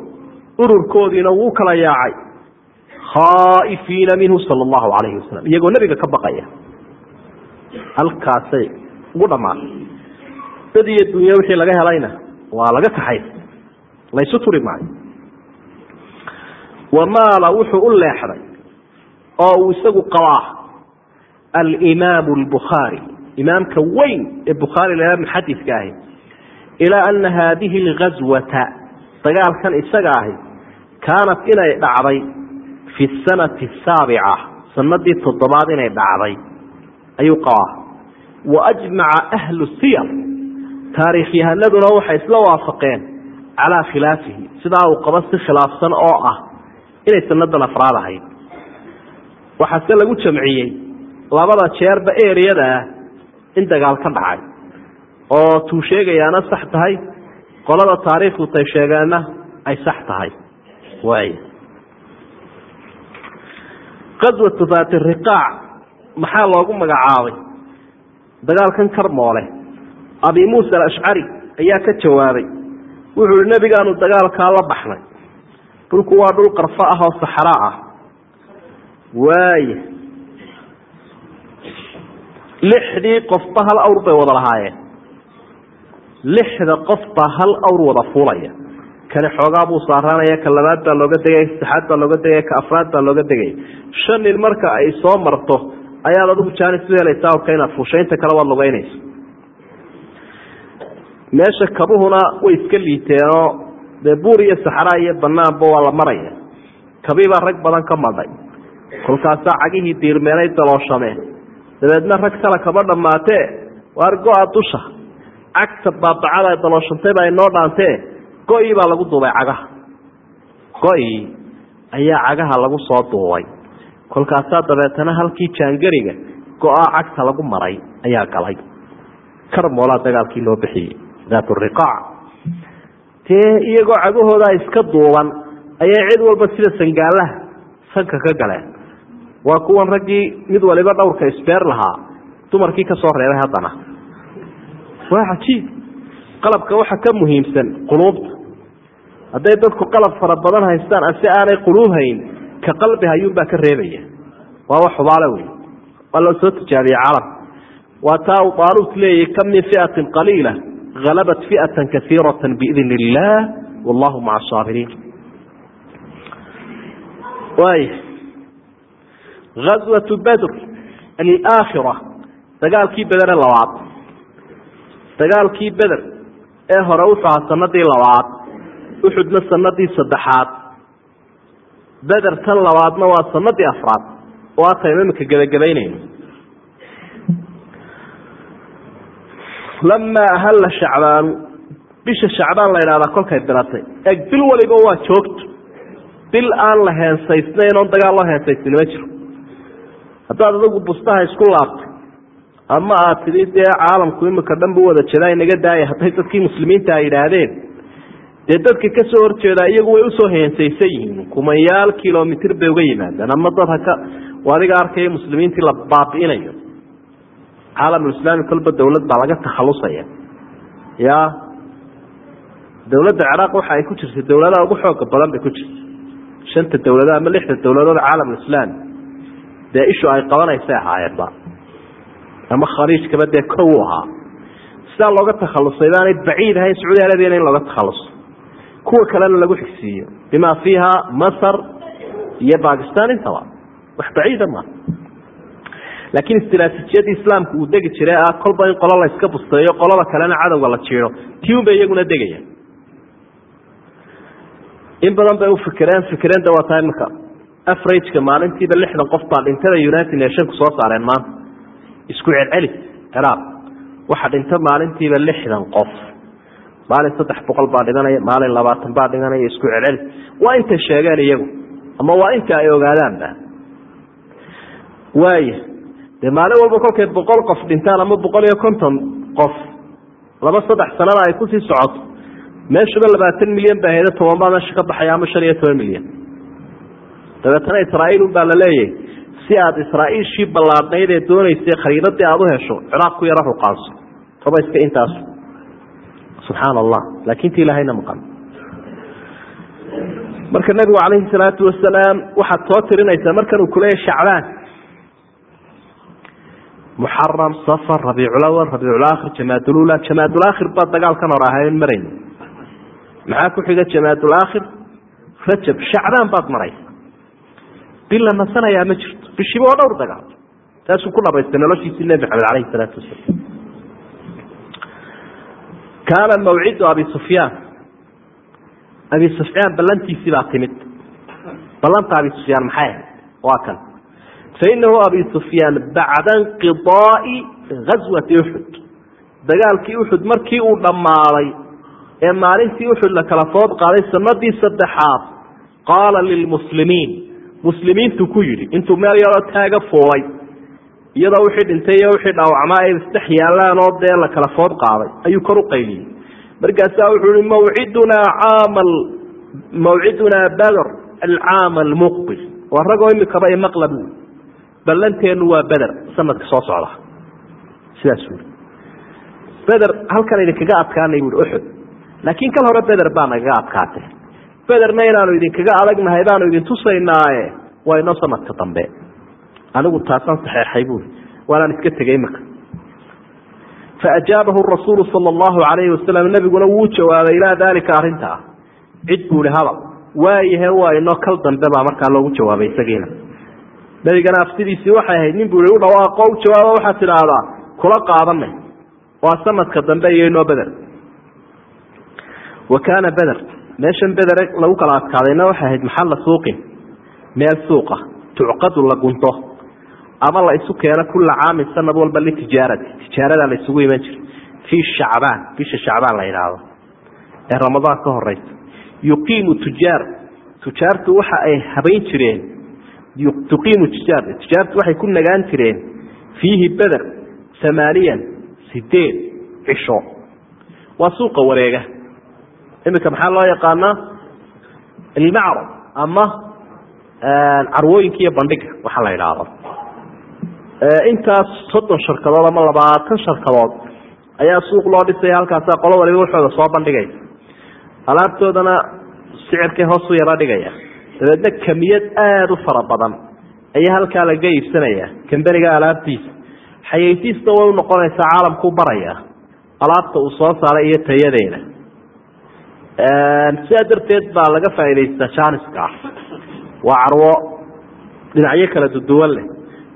Speaker 2: ururkoodiina wuu kala yaacay. Khaa'ifiina minhu sala allahu calayhi wasalam iyagoo nebiga ka baqaya. Halkaasay ugu dhammaatay dad iyo dunyo wixii laga helayna waa laga kaxay laysu turi maayo. Wamaala wuxuu u leexday oo uu isagu qabaa alimaamu albukhaari. Imaamka weyn ee bukhaari la muxadiska ahi. Ilaa ana haadihi alghaswata dagaalkan isaga ahi kaanat inay dhacday fi sanati asaabica sanadii toddobaad inay dhacday. Ayuu qabaa. Wa ajmaca ahlu siyar taariikhyahanaduna waxay isla waafaqeen calaa khilaafihi. Sidaa uu qabo si khilaafsan oo ah inay sanadan afraad ahayd. Waxaase lagu jamciyey labada jeerba eriyada ah in dagaal ka dhacay oo tuu sheegayaana sax tahay qolada taariikhdu tay sheegeenna ay sax tahay. Waay qaswatu daati riqaac maxaa loogu magacaabay? Dagaalkan karmoole abi muusa alashcari ayaa ka jawaabay wuxuu ihi nebigaanu dagaalkaa la baxnay. Dhulku waa dhul qarfo ah oo saxraa ah. Waaya lixdii qofba hal awr bay wada lahaayeen. Lixda qofbaa hal awr wada fuulaya. Kani xoogaa buu saaraanaya ka labaad baa looga degaya saddexaad baa looga degaya ka afraad baa looga degaya shan nin marka ay soo marto ayaad adigu jaanis u helaysa awrka inaad fuusho inta kale waad lugeynaysa meesha kabuhuna way iska liiteenoo dee buur iyo saxraa iyo banaanba waa la maraya. Kabiibaa rag badan ka madhay kolkaasaa cagihii diirmeenay dalooshameen dabeedna rag tala kama dhammaatee waar go-a dusha. Cagta baabacada dalooshantay baa inoo dhaantee. Go-ii baa lagu duubay cagaha go-ii ayaa cagaha lagu soo duubay. Kolkaasaa dabeetana halkii jaangariga go-a cagta lagu maray ayaa galay. Karmoolaa dagaalkii loo bixiyey daat riqaac dee iyagoo cagahoodaa iska duuban ayay cid walba sida sangaalaha sanka ka galeen. Waa kuwan raggii mid waliba dhowrka isbeer lahaa dumarkii ka soo reebay haddana. Waa cajiib. Qalabka waxa ka muhiimsan quluubta. Hadday dadku qalab fara badan haystaan ase aanay quluub hayn ka qalbi hayuunbaa ka reebaya. Waa wax xubaale wey waa loo soo tijaabiyey caalam. Waa taa uu leeyahy kam min fiatin qaliila halabat fiatan kaiirata biidn illah wallahu maca asaabiriin azwatu badr alaakhira dagaalkii bedere labaad dagaalkii beder ee hore wuxuu ahaa sanadii labaad uxudna sanadii saddexaad beder tan labaadna waa sanadii afraad oo ataynu imika gebagabaynayno lamaa ahalla shacbaanu bisha shacbaan la idhahdaa kolkay bilatay eg bil waliba waa joogto bil aan la heensaysnayn oon dagaal loo heensaysnin ma jiro haddaad adigu bustaha isku laabtay ama aad tidhi dee caalamku imika dhan bu wada jedaa inaga daaya hadday dadkii muslimiinta ay yidhaahdeen dee dadka ka soo horjeedaa iyagu way u soo heensaysan yihiin kumayaal kilomitr bay uga yimaadeen ama dad haka adiga arkaya muslimiintii la baabi'inayo caalamulislaami kolba dawlad baa laga takhalusaya. Ya dawladda ciraaq waxa ay ku jirtay dawladaha ugu xooga badan bay ku jirtay. Shanta dawladood ama lixda dawladood caalamulislaami dee ishu ay qabanaysay ahaayeenba ama khaliijkaba dee kow ahaa. Sidaa looga takhalusay baanay baciid ahayn sacuudi arabiyana in looga takhaluso. Kuwa kalena lagu xigsiiyo. Bima fiiha masar iyo bakistan intaba. Wax baciida ma laakiin istraatiijiyadii islaamku uu degi jiray ah kolba in qolo la iska busteeyo qolada kalena cadowga la jiido tiun bay iyaguna degaya in badan bay ufikireen fikireen de waa tahay marka afrageka maalintiiba lixdan qof baa dhintada united nationku soo saareen maanta. Isku celceli ciraaq waxa dhinta maalintiiba lixdan qof. Maalin saddex boqol baa dhiganaya maalin labaatan baa dhiganaya isku celceli. Waa intay sheegeen iyagu ama waa inta ay ogaadaanba. Waaya dee maalin walba kolkay boqol qof dhintaan ama boqol iyo konton qof laba saddex sanada ay ku sii socoto meeshuba labaatan milyan baa heda toban baa meesha ka baxaya ama shan iyo toban milyan. Dabeetana israaiil unbaa la leeyahay si aad israaiishii ballaadhnayd ee doonaysay khariidadii aada u hesho ciraaq ku yaro ruqaanso toba iska intaas subxaana allah laakin ti ilaahayna maqan. Marka nabigu calayhi salaatu wasalaam waxaad soo tirinaysaa markan uu kuleeyahy shacbaan muxaram safar rabiiculawal rabiiculaakhir jamaadulula jamaadulaakhir baa dagaalkan hor ahayn marayna maxaa ku xiga jamaadulaakhir rajab shacbaan baad maraysa bil la nasanayaa ma jirto. Bishiiba waa dhowr dagaal. Taasuu ku dhabaystay noloshiisii nebi maxamed alayhi salaatu wasalaam. Kaana mawcidu abi sufyaan. Abi sufyaan ballantiisii baa timid. Ballanta abi sufyaan maxay ahayd? Waa kan fainahu abi sufyaan bacda inqidaai gaswati uxud dagaalkii uxud markii uu dhammaaday ee maalintii uxud la kala food qaaday sanadii saddexaad qaala lilmuslimiin muslimiintu ku yidhi intuu meel yaroo taaga fuulay iyadoo wixii dhintay iyo wixii dhaawacmaa ay isdhex yaalaan oo dee la kala food qaaday ayuu kor u qayliyey. Markaasaa wuxuu ihi mawcidunaa caamal mawcidunaa beder alcaama almuqbil waa ragoo imikaba imaqla bu ballanteenu waa beder sanadka soo socda. Sidaas ui beder halkan idinkaga adkaanay buui uxud laakiin kal hore beder baa nagaga adkaatay. Bederna inaanu idinkaga adagnahay baanu idin tusaynaaye. Waa inoo sanadka dambe. Anigu taasaan saxeexay buui waanaan iska tegay imika faajaabahu rasuulu sala allahu alayhi wasalam nebiguna wuu jawaabay ilaa daalika arrintaa. Cid buu ihi hadal waayahe waa inoo kal dambe baa markaa loogu jawaabay isagiina nebigana aftidiisii waxay ahayd nin buu i u dhawaaqo u jawaabo waxaad tidhaahdaa kula qaadanay. Waa sanadka dambe iyo inoo beder wa kaana beder meeshan bedere lagu kala adkaadayna waxay ahayd maxalla suuqin. Meel suuqa tucqadu la gunto. Ama la isu keeno kula caamin sanad walba litijaarati tijaarada la isugu iman jiray. Fii shacbaan bisha shacbaan la yidhaahdo. Ee ramadaan ka horeysa yuqiimu tujaar. Tujaartu waxa ay habayn jireen tuqiimu tijaar tijaartu waxay ku nagaan jireen fiihi beder amaaniyan sideed cisho. Waa suuqa wareega. Iminka maxaa loo yaqaanaa? Ilmacrad ama carwooyinka iyo bandhiga waxaa la yidhaahdo intaas soddon sharkadood ama labaatan sharkadood ayaa suuq loo dhisaya halkaasa qolo waliba waxooda soo bandhigaysa alaabtoodana sicirkay hoos u yaro dhigaya dabeedna kamiyad aada u fara badan. Ayaa halkaa laga iibsanaya kamberiga alaabtiisa. Xayeysiista way u noqonaysaa caalamkuu baraya. Alaabta uu soo saaray iyo tayadeeda. Sidaa darteed baa laga faa'idaystaa jaaniska waa carwo dhinacyo kala duduwan leh.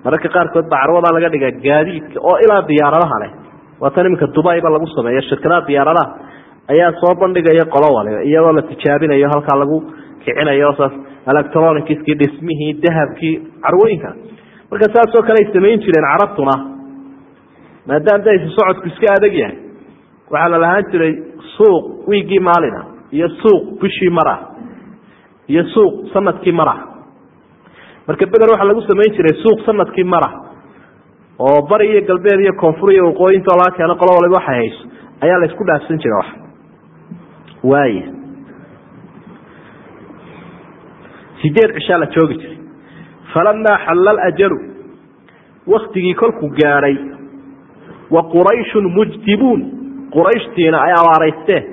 Speaker 2: Mararka qaarkood baa carwadaa laga dhigaa gaadiidka oo ilaa diyaaradaha leh. Waatan iminka dubayba lagu sameeyo shirkadaha diyaaradaha ayaa soo bandhigaya qolo waliba iyadoo la tijaabinayo halkaa lagu kicinayo saas electronicskii dhismihii dahabkii carwooyinka. Marka saasoo kale ay samayn jireen carabtuna maadaama daysu socodku iska adag yahay waxaa la lahaan jiray suuq wiiggii maalina iyo suuq bishii mara iyo suuq sannadkii mara marka beder waxaa lagu samayn jiray suuq sannadkii mara oo bari iyo galbeed iyo koonfur iyo waqooyintoo laga keeno qolo waliba waxay hayso ayaa la isku dhaafsan jiray wax. Waaya sideed cishaa la joogi jiray. Falamaa xalla alajalu waktigii kolkuu gaadhay wa qurayshun mujdibuun qurayshtiina ay abaaraysteen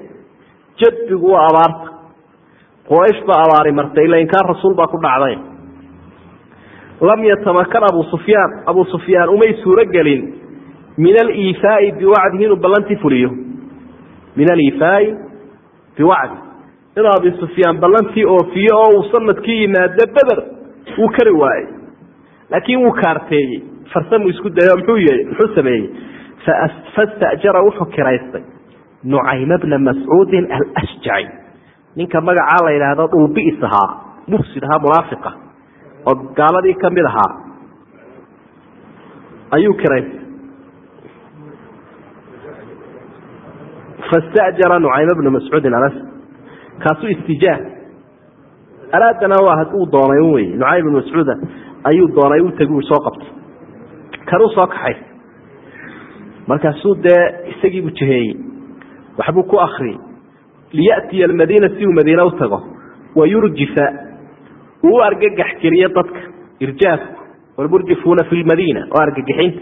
Speaker 2: jadbigu waa abaarta. Quraysh baa abaari martay ila inkaan rasuul baa ku dhacday. Lam yatamakan abu sufyaan abu sufyaan umay suuro gelin min aliifaai biwacdihi inuu ballantii fuliyo. Min aliifaai biwacdi inuu abi sufyaan ballantii oofiyo oo uu sannadkii yimaado beder wuu kari waayey. Laakiin wuu kaarteeyey. Farsamuu isku dayo mxuu y muxuu sameeyey? Fastajara wuxuu kiraystay nucayma bna mascuudin alsjaci ninka magacaa la yidhaahdo dhulbiis ahaa mufsid ahaa munaafiqa oo gaaladii ka mid ahaa ayuu kiraystay. Fastajara nucayma bna mascuudin alas kaasuu istijaah araadana waa uu doonay wey nucaym bn mascuuda ayuu doonay u tegi soo qabtay. Kanuu soo kaxay. Markaasuu dee isagiibu jaheeyey waxbuu ku akriyey liyatiya almadiina si uu madiine u tago. Wayurjifa uu argagax geliyo dadka. Irjaafku walmurjifuuna fi lmadiina oo argagixinta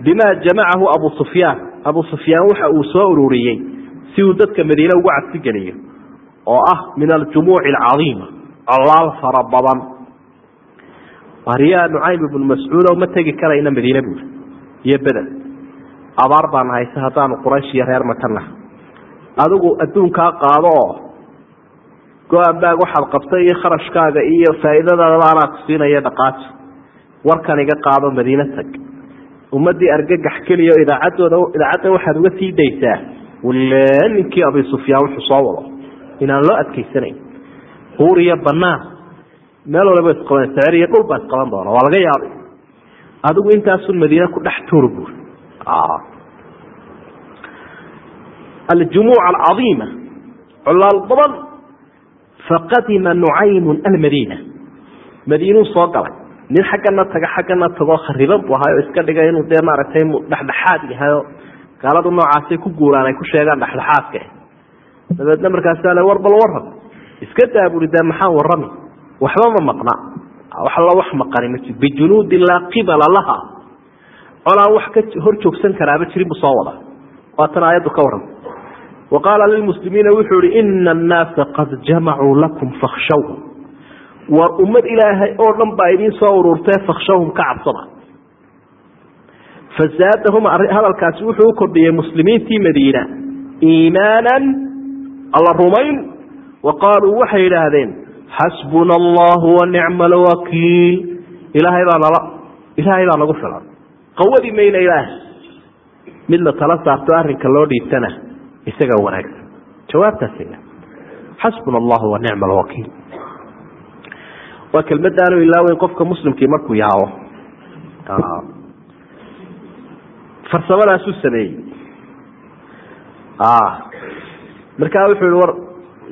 Speaker 2: bima jamacahu abu sufyaan. Abu sufyaan waxa uu soo ururiyey si uu dadka madiine ugu cabsi geliyo oo ah min aljumuuci alcadiima colaal fara badan. Ariyaa nucaym ibnu mascuudo ma tegi karayna madiine buuri iyo bedel abaar baana hayse haddaanu quraysh iyo reer makana adigu adduunkaa qaado oo go-an baag waxaad qabtay iyo kharashkaaga iyo faa'iidadaadaba ku siinaya dhaqaajo warkan iga qaado madiine tag. Ummadii argagax keliya idaacaddooda idaacadda waxaad uga sii daysaa wille ninkii abi sufyaan wuxuu soo wado. Inaan loo adkeysanayn huur iyo banaan meel waliba isqaban sacir iyo dhul baa isqaban doona waa laga yaabay. Adigu intaasun madiine ku dhex tuur buur aljumuuc alcadiima colaal badan. Faqadima nucaymun almadiina. Madiinuu soo galay. Nin xaggana taga xaggana tagoo khariban buu ahay oo iska dhigay inuu dee maaragtay dhexdhexaad yahayo gaaladu noocaasay ku guuraan ay ku sheegaan dhexdhexaadka dabeedna markaasaa le war bal warram iska daa buri dee maxaan warrami? Waxba ma maqna. Wax alla wax maqani ma jir. Bijunuudin laa qibala laha. Colaan wax ka hor joogsan karaaba jirin buu soo wada. Waatan aayaddu ka warram wa qaala lilmuslimiina wuxuu ihi ina annaasa qad jamacuu lakum fakhshawhum. War ummad ilaahay oo dhan baa idiin soo ururtee fakhshawhum ka cabsada fazaadahum hadalkaasi wuxuu u kordhiyey muslimiintii madiina iimaanan alla rumayn wa qaaluu waxay yidhaahdeen xasbuna allahu wa nicma alwakiil ilaahay baa nala ilaahay baa nagu filan qawadi mayna ilaah mid la tala saarto arrinka loo dhiibtana isagaa wanaagsan jawaabtaas xasbuna allahu wa nicma alwakiil waa kelmadaanu ilaaweyn qofka muslimkii markuu yaabo farsamadaasuu sameeyey. Markaa wuxuu yihi war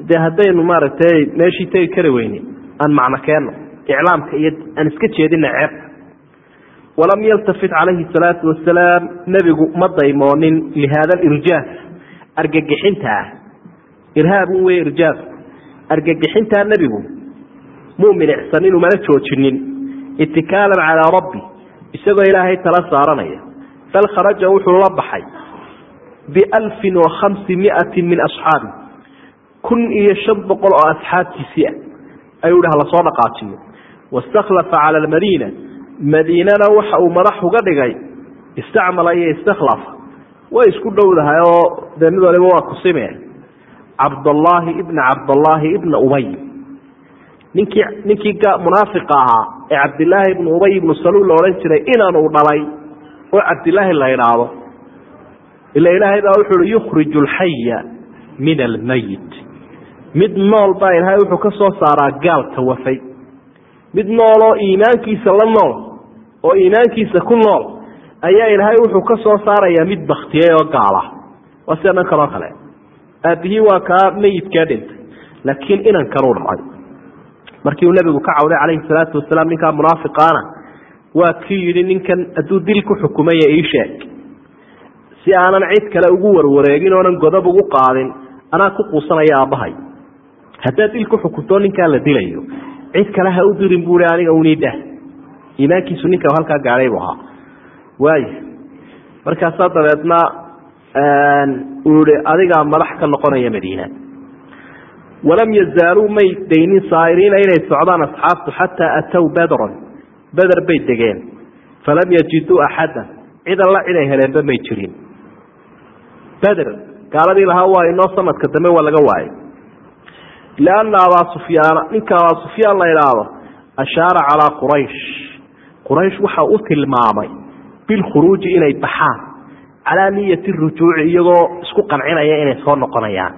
Speaker 2: dee haddaynu maaragtay meeshii tegi kari weyne aan macno keenno iclaamka iyo aan iska jeedina ceeb. Walam yaltafit calayhi salaatu wasalaam nebigu ma daymoonin lihaada alirjaaf argagixinta ah. Irhaabun wey irjaaf. Argagixintaa nebigu muu minicsan inuu mana joojinin itikaalan calaa rabbi isagoo ilaahay tala saaranaya bal kharaja wuxuu la baxay bialfin wa khamsi miatin min asxaabi. Kun iyo shan boqol oo asxaabtiisii ah ayuu hi hala soo dhaqaajiyo wastakhlafa cala almadiina. Madiinana waxa uu madax uga dhigay istacmala iyo istakhlafa. Way isku dhowdahay oo dee mid waliba waa kusime cabdallaahi ibna cabdallaahi ibna ubay. Ninkii ninkii munaafiqa ahaa ee cabdilaahi ibnu ubay ibnu saluul la odhan jiray inaanu dhalay oo cabdilaahi la idhaahdo ila ilaahay baa wuxu uhi yukhriju alxaya min almayit mid nool baa ilaahay wuxuu ka soo saaraa gaalka wafay. Mid nooloo iimaankiisa la nool oo iimaankiisa ku nool ayaa ilaahay wuxuu ka soo saarayaa mid baktiyey oo gaala waa sida dhan kaloo kale. Aabihii waa kaa meyidkaa dhintay laakiin inankanuu dhacay. Markii uu nebigu ka cawday calayhi salaatu wasalaam ninkaa munaafiqaana waa kii yidhi ninkan hadduu dil ku xukumaya ii sheeg. Si aanan cid kale ugu warwareegin oonan godob ugu qaadin anaa ku quusanaya aabbahay haddaad dil ku xukunto ninkaa la dilayo. Cid kale ha u dirin buui aniga unidah iimaankiisu ninka halkaa gaadhay buu ahaa. Waaya markaasaa dabeedna uu ihi adigaa madax ka noqonaya madiina. Walam yazaaluu may daynin saa'iriina inay socdaan asxaabtu xataa atow bedran beder bay degeen. Falam yajiduu axada cid alla cid ay heleenba may jirin. Beder gaaladii lahaa waa inoo sanadka dambe waa laga waayay. Lianna abaa sufyaana ninka abaa sufyaan la idhaahdo ashaara calaa quraysh. Quraysh waxa u tilmaamay bilkhuruuji inay baxaan calaa niyati rujuuci iyagoo isku qancinaya inay soo noqonayaan.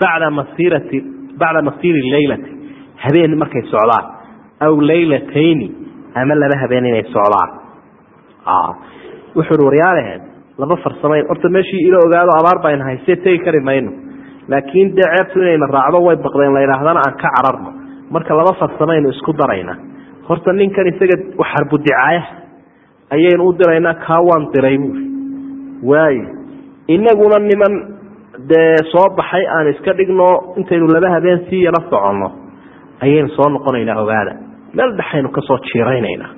Speaker 2: Bacda masirati bacda masiiri leylati habeen markay socdaan aw leylatayni ama laba habeen inay socdaan wuxuu hi waryaalaheen laba farsamayn horta meeshii ila ogaado abaar bayna haysee tegi kari mayno laakiin dee ceebtu inayna raacdo way baqdeen la yidhaahdana aan ka cararno marka laba farsamaynu isku darayna horta ninkan isaga xarbudicaaya ayaynu u diraynaa kaa waan diray buui waayo inaguna niman dee soo baxay aan iska dhigno intaynu laba habeen sii yala soconno ayaynu soo noqonaynaa ogaada meel dhexaynu ka soo jiiraynaynaa.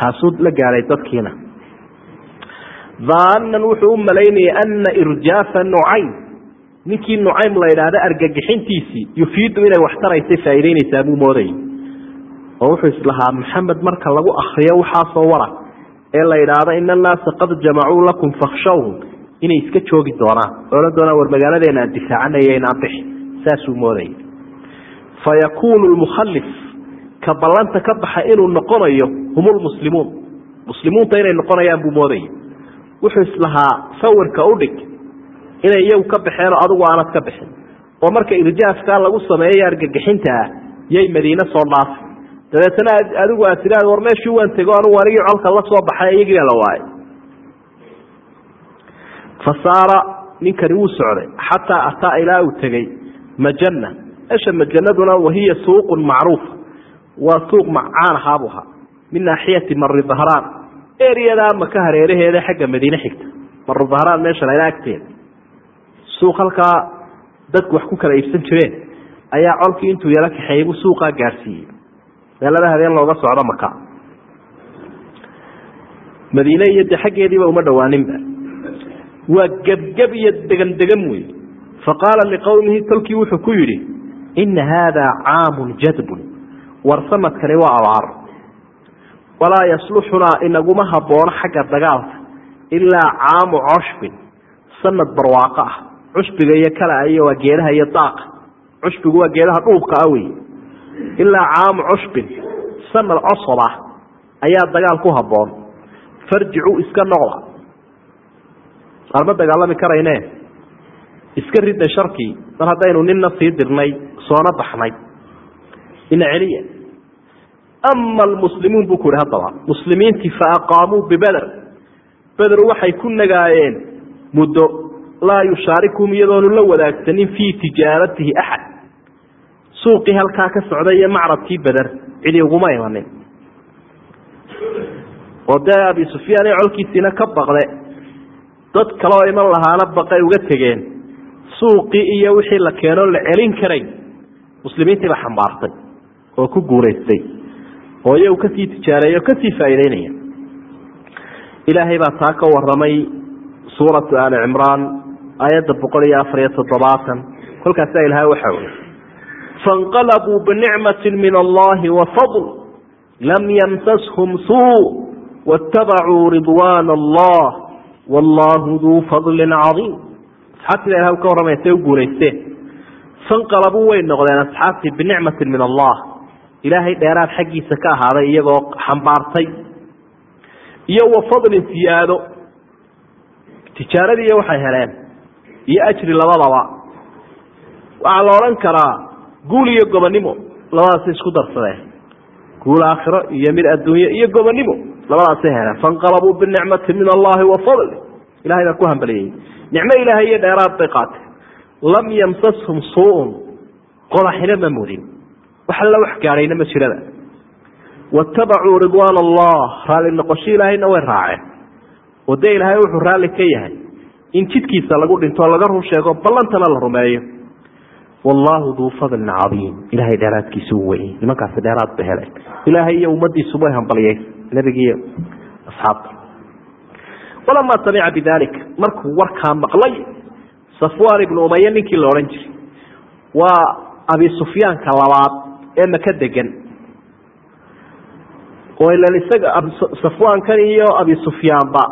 Speaker 2: Taasuu la gaadhay dadkiina. Daanan wuxuu u malaynayay ana irjaafa nucaym ninkii nucaym la idhaahda argagixintiisii yufiidu inay wax taraysay faa'idaynaysaa buu moodayay oo wuxuu islahaa maxamed marka lagu akriyo waxaasoo wara. Ee la idhaahdo ina annaasa qad jamacuu lakum fakhshawhum. Inay iska joogi doonaan. Odhan doonaan war magaaladeena aan difaacanaya inaan bixi. Saasuu moodayay fa yakuunu lmukhallif ka ballanta ka baxa inuu noqonayo hum lmuslimuun muslimuunta inay noqonayaan buu moodayay wuxuu islahaa sawirka udhig inay iyagu ka baxeen oo adigu aanad ka bixin. Oo marka irjaafkaa lagu sameeya argagixinta yay madiine soo dhaafi dabeetana adigu aad tidhahda war meeshii waan tego anugu anigii colka la soo baxay iyagiina la waayay fa saara ninkani wuu socday. Xataa ataa ilaa uu tegey majana meesha majanaduna wahiya suuqun macruufa waa suuq caan ahaabu ahaa min naaxiyati mari dahraan eryadaa maka hareeraheeda xagga madiine xigta. Marudahraad meesha layla agteeda suuq halkaa dadku wax ku kala iibsan jireen ayaa colkii intuu yaro kaxeeyey buu suuqaa gaadhsiiyey meelada habeen looga socdo maka madiine iyo de xaggeediiba uma dhowaaninba waa gebgeb iyo degan degan wey faqaala liqowmihi tolkii wuxuu ku yidhi ina haadaa caamun jadbun war sanadkani waa abaar. Walaa yasluxunaa inaguma haboono xagga dagaalka ilaa caamu coshbin sanad barwaaqo ah. Cushbiga iyo kala iyo waa geedaha iyo daaqa. Cushbigu waa geedaha dhuubka ah wey ilaa caamu cushbin sanad cosob ah ayaa dagaal ku haboon farjicuu iska noqda. Arma dagaalami karayne? Iska ridna sharkii mar haddaynu ninna sii dirnay soona baxnay ina celiya ama almuslimuun buu ku yihi haddaba muslimiintii fa aqaamuu bibeder beder waxay ku nagaayeen muddo laa yushaarikum iyadoonu la wadaagsanin fii tijaaratihi axad. Suuqii halkaa ka socday iyo macradkii beder cidi uguma imanin. Oo abi sufyaan ee colkiisiina ka baqde dad kaleoo iman lahaana baqay uga tegeen. Suuqii iyo wixii la keenoo la celin karay muslimiintiiba xambaartay oo ku guulaystay oo iyagu ka sii tijaareeya o ka sii faa'iideynaya ilaahay baa taa ka waramay suuratu aali cimraan aayadda boqol iyo afar iyo toddobaatan. Kolkaasaa ilahay waxa ui faاnqalabuu binicmati min allahi wafadl lam ymsashum suu waاtabacuu ridwan allah wallahu duu fadli caiim asxaabtii baa ilahay ka warramaya say u guulaysteen fanqalabuu way noqdeen asxaabtii binicmati min allah ilaahay dheeraad xaggiisa ka ahaaday iyagoo xambaartay. Iyo wa fadlin siyaado tijaaradiiyo waxay heleen. Iyo ajri labadaba. Waxaa la odhan karaa guul iyo gobonimo labadaasay isku darsadeen. Guul aakhiro iyo mid adduunye iyo gobonimo labadaasay heleen. Fanqalabuu binicmati min allahi wa ilahay baa ku hambaliyey nicmo ilaahay iyo dheeraad bay qaateen. Lam yamsashum suu-un qodaxina ma mudin wax alla wax gaadhayna ma jirada. Watabacuu ridwaan allah raalli noqosho ilaahayna way raaceen. Oo dee ilaahay wuxuu raalli ka yahay. In jidkiisa lagu dhinto laga run sheego ballantana la rumeeyo. Wallaahu duu fadlin cadiim. Ilahay dheeraadkiisu u weyey nimankaasi dheeraad bay heleen. Ilaahay iyo ummadiisu way hambaliyey nebigiiyo asxaabta. Walamaa samica bidalik markuu warkaa maqlay safwaan ibnu umaya ninkii la odhan jiray. Waa abi sufyaanka labaad ee maka degan oo ilan isaga safwaankan iyo abi sufyaanba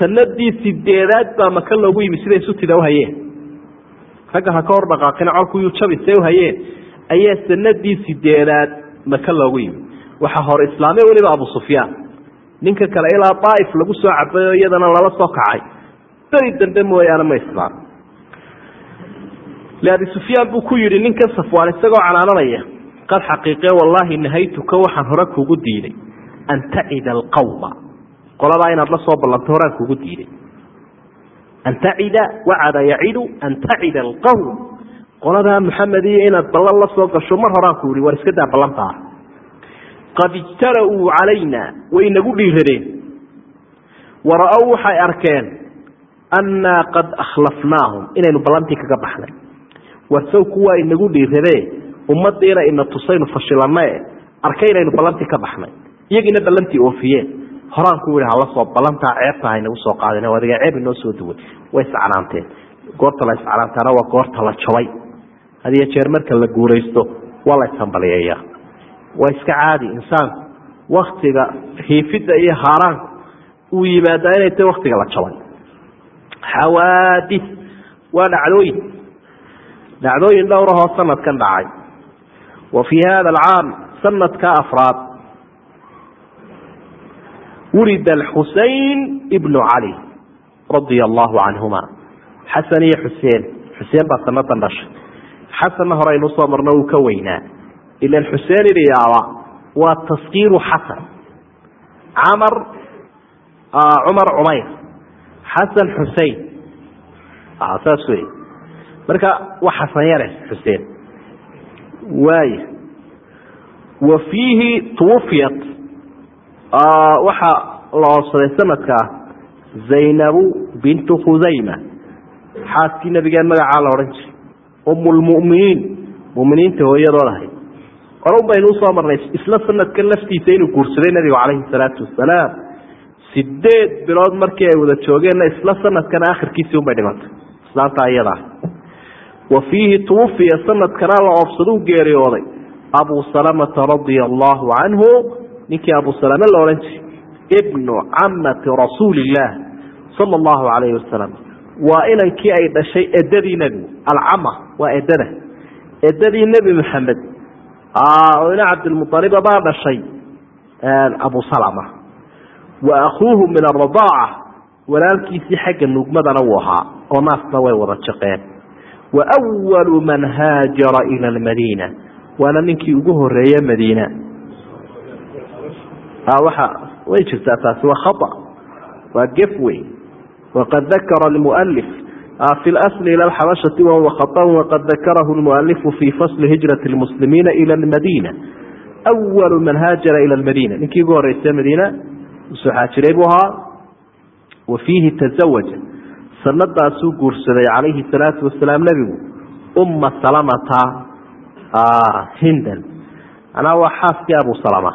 Speaker 2: sanadii sideedaad baa maka loogu yimi siday sutida uhayeen ragga ha ka hor dhaqaaqina colkuyuu jabisay uhayeen ayaa sanadii sideedaad maka loogu yimi waxaa hor islaamay weliba abu sufyaan. Ninka kale ilaa daaif lagu soo cabayo iyadana lala soo kacay. Beri dambe mooyaane ma islaam abi sufyaan buu ku yidhi ninkan safwaan isagoo canaananaya. Qad xaqiiqe wallaahi nahaytuka waxaan hore kugu diiday an tacida alqawma. Qoladaa inaad la soo ballanto horaan kugu diiday. An tacida wacada yacidu an tacida alqawm. Qoladaa maxamed iyo inaad ballan la gasho mar horaan ku yihi war iska daa ballantaa. Qad ijtara-uu calayna way nagu dhiiradeen. Wara-ow waxay arkeen annaa qad akhlafnaahum. Inaynu ballantii kaga baxnay warsow kuwaa inagu dhiiradee ummadiina ina tusaynu fashilanae arkay inaynu ballantii ka baxnay. Iyagiina ballantii oofiyeen horaan ku yihi hala soo ballantaa ceebta haynagu soo qaadin adiga ceeb inoo soo duway way iscanaanteen goorta la iscanaantaana waa goorta la jabay. Hadiyo jeer marka la guuraysto waa la ishambaliyeeyaa waa iska caadi insaanku waktiga hiifidda iyo haaraanku uu yimaadaa inay tahy waktiga la jabay. Xawaadis. Waa dhacdooyin dhacdooyin dhowrahoo sanadkan dhacay. Wa fii hada alcaam sanadka afraad. Wulida alxusein ibnu cali radia allahu canhuma xasan iyo xuseen. Xuseen baa sanadan dhashay. Xasanna hore aynu u soo marno uu ka weynaa. Ilan xuseen idhiyaaba waa taskiiru xasan. Camar cumar cumayr. Xasan xusein saas wey marka xasan yare xuseen. Waaya wa fiihi twufiyat waxaa la oobsaday sanadkaa zaynabu bintu khusayma xaaskii nabigee magacaa la odhan jiray. Um lmuminiin muminiinta hooyadood ahayd horun baynu u soo marnay isla sanadkan laftiisa inuu guursaday nabigu calayhi salaatu wasalaam sideed bilood markii ay wada joogeenna isla sanadkan akhirkiisii unbay dhimatay. Islaantaa iyadaa wa fiihi tuwafiya sanadkana la oobsadu geeriyooday abu salamata radia allaahu canhu ninkii abu salame la odhan jiray ibnu camati rasuuli illaah sala allahu calayhi wasalam waa inankii ay dhashay edadii nebigu alcama waa edada edadii nebi maxamed ina cabdilmualiba baa dhashay. Abu salama. Wa akuuhu min aradaaca walaalkiisii xagga nugmadana wuu ahaa oo naasna way wada jaqeen wa walu man haajara ila almadiina waana ninkii ugu horeeye madiina waa way jirtaa taasi waa khaa waa gef wey waqad dakara lmualif fi lasli ila alxabashati wahuwa khaطan waqad dakarahu lmualifu fi fasli hijrati lmuslimiina ila almadiina walu man haajara ila almadiina ninkii ugu horeyse madiina u soo xaajiray buu ahaa wa fiihi tazawaja sanadaasuu guursaday calayhi salaatu wasalaam nebigu umma salamata hindan. Manaa waa xaaskii abu salama.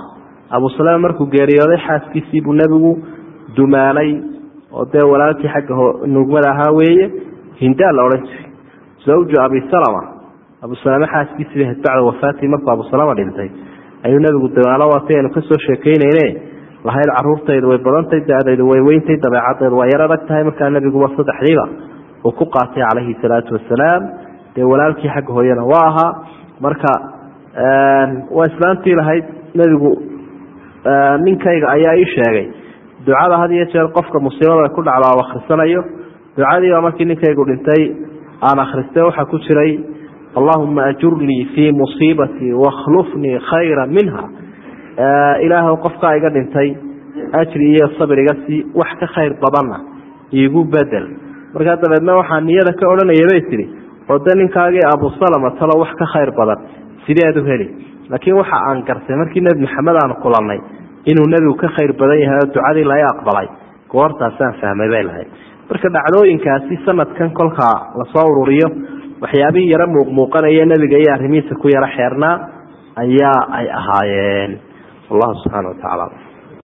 Speaker 2: Abu salama markuu geeriyooday xaaskiisii buu nebigu dumaalay oo dee walaalkii xagga nugmada ahaa weeye hindaa la odhan jiray. Zawju abi salama abu salame xaaskiisii ahayd bacda wafaatii markuu abu salama dhintay ayuu nebigu dumaalo waatay aynu ka soo sheekeyneyne lahayd caruurtaydu way badantay da-daydu way weyntay dabeecadaydu waa yar adag tahay. Markaa nebiguba saddexdiiba uu ku qaatay calayhi salaatu wasalaam dee walaalkii xagga hooyana waa ahaa. Marka waa islaantii lahayd. Nebigu ninkayga ayaa ii sheegay ducada had iyo jeer qofka musiibada ku dhacda oo akhrisanayo. Ducadiiba markii ninkaygu dhintay aan akhristay waxaa ku jiray allahuma ajurnii fii musiibatii wakhlufnii khayra minha ilaahw qofkaa iga dhintay ajri iyo sabir iga sii wax ka khayr badanna iigu bedel. Markaa dabeedna waxaa niyada ka odhanaya bay tihi oo ninkaagii abu salama talo wax ka khayr badan sideedu heli? Laakiin waxa aan gartay markii nebi maxamed aanu kulannay inuu nebigu ka khayr badan yahay oo ducadii laga aqbalay goortaasaan fahmay bay lahayd. Marka dhacdooyinkaasi sanadkan kolkaa la soo ururiyo waxyaabihii yaro muuqmuuqanaya nebiga iyo arrimihiisa ku yaro xeernaa ayaa ay ahaayeen wallahu subxana wa tacala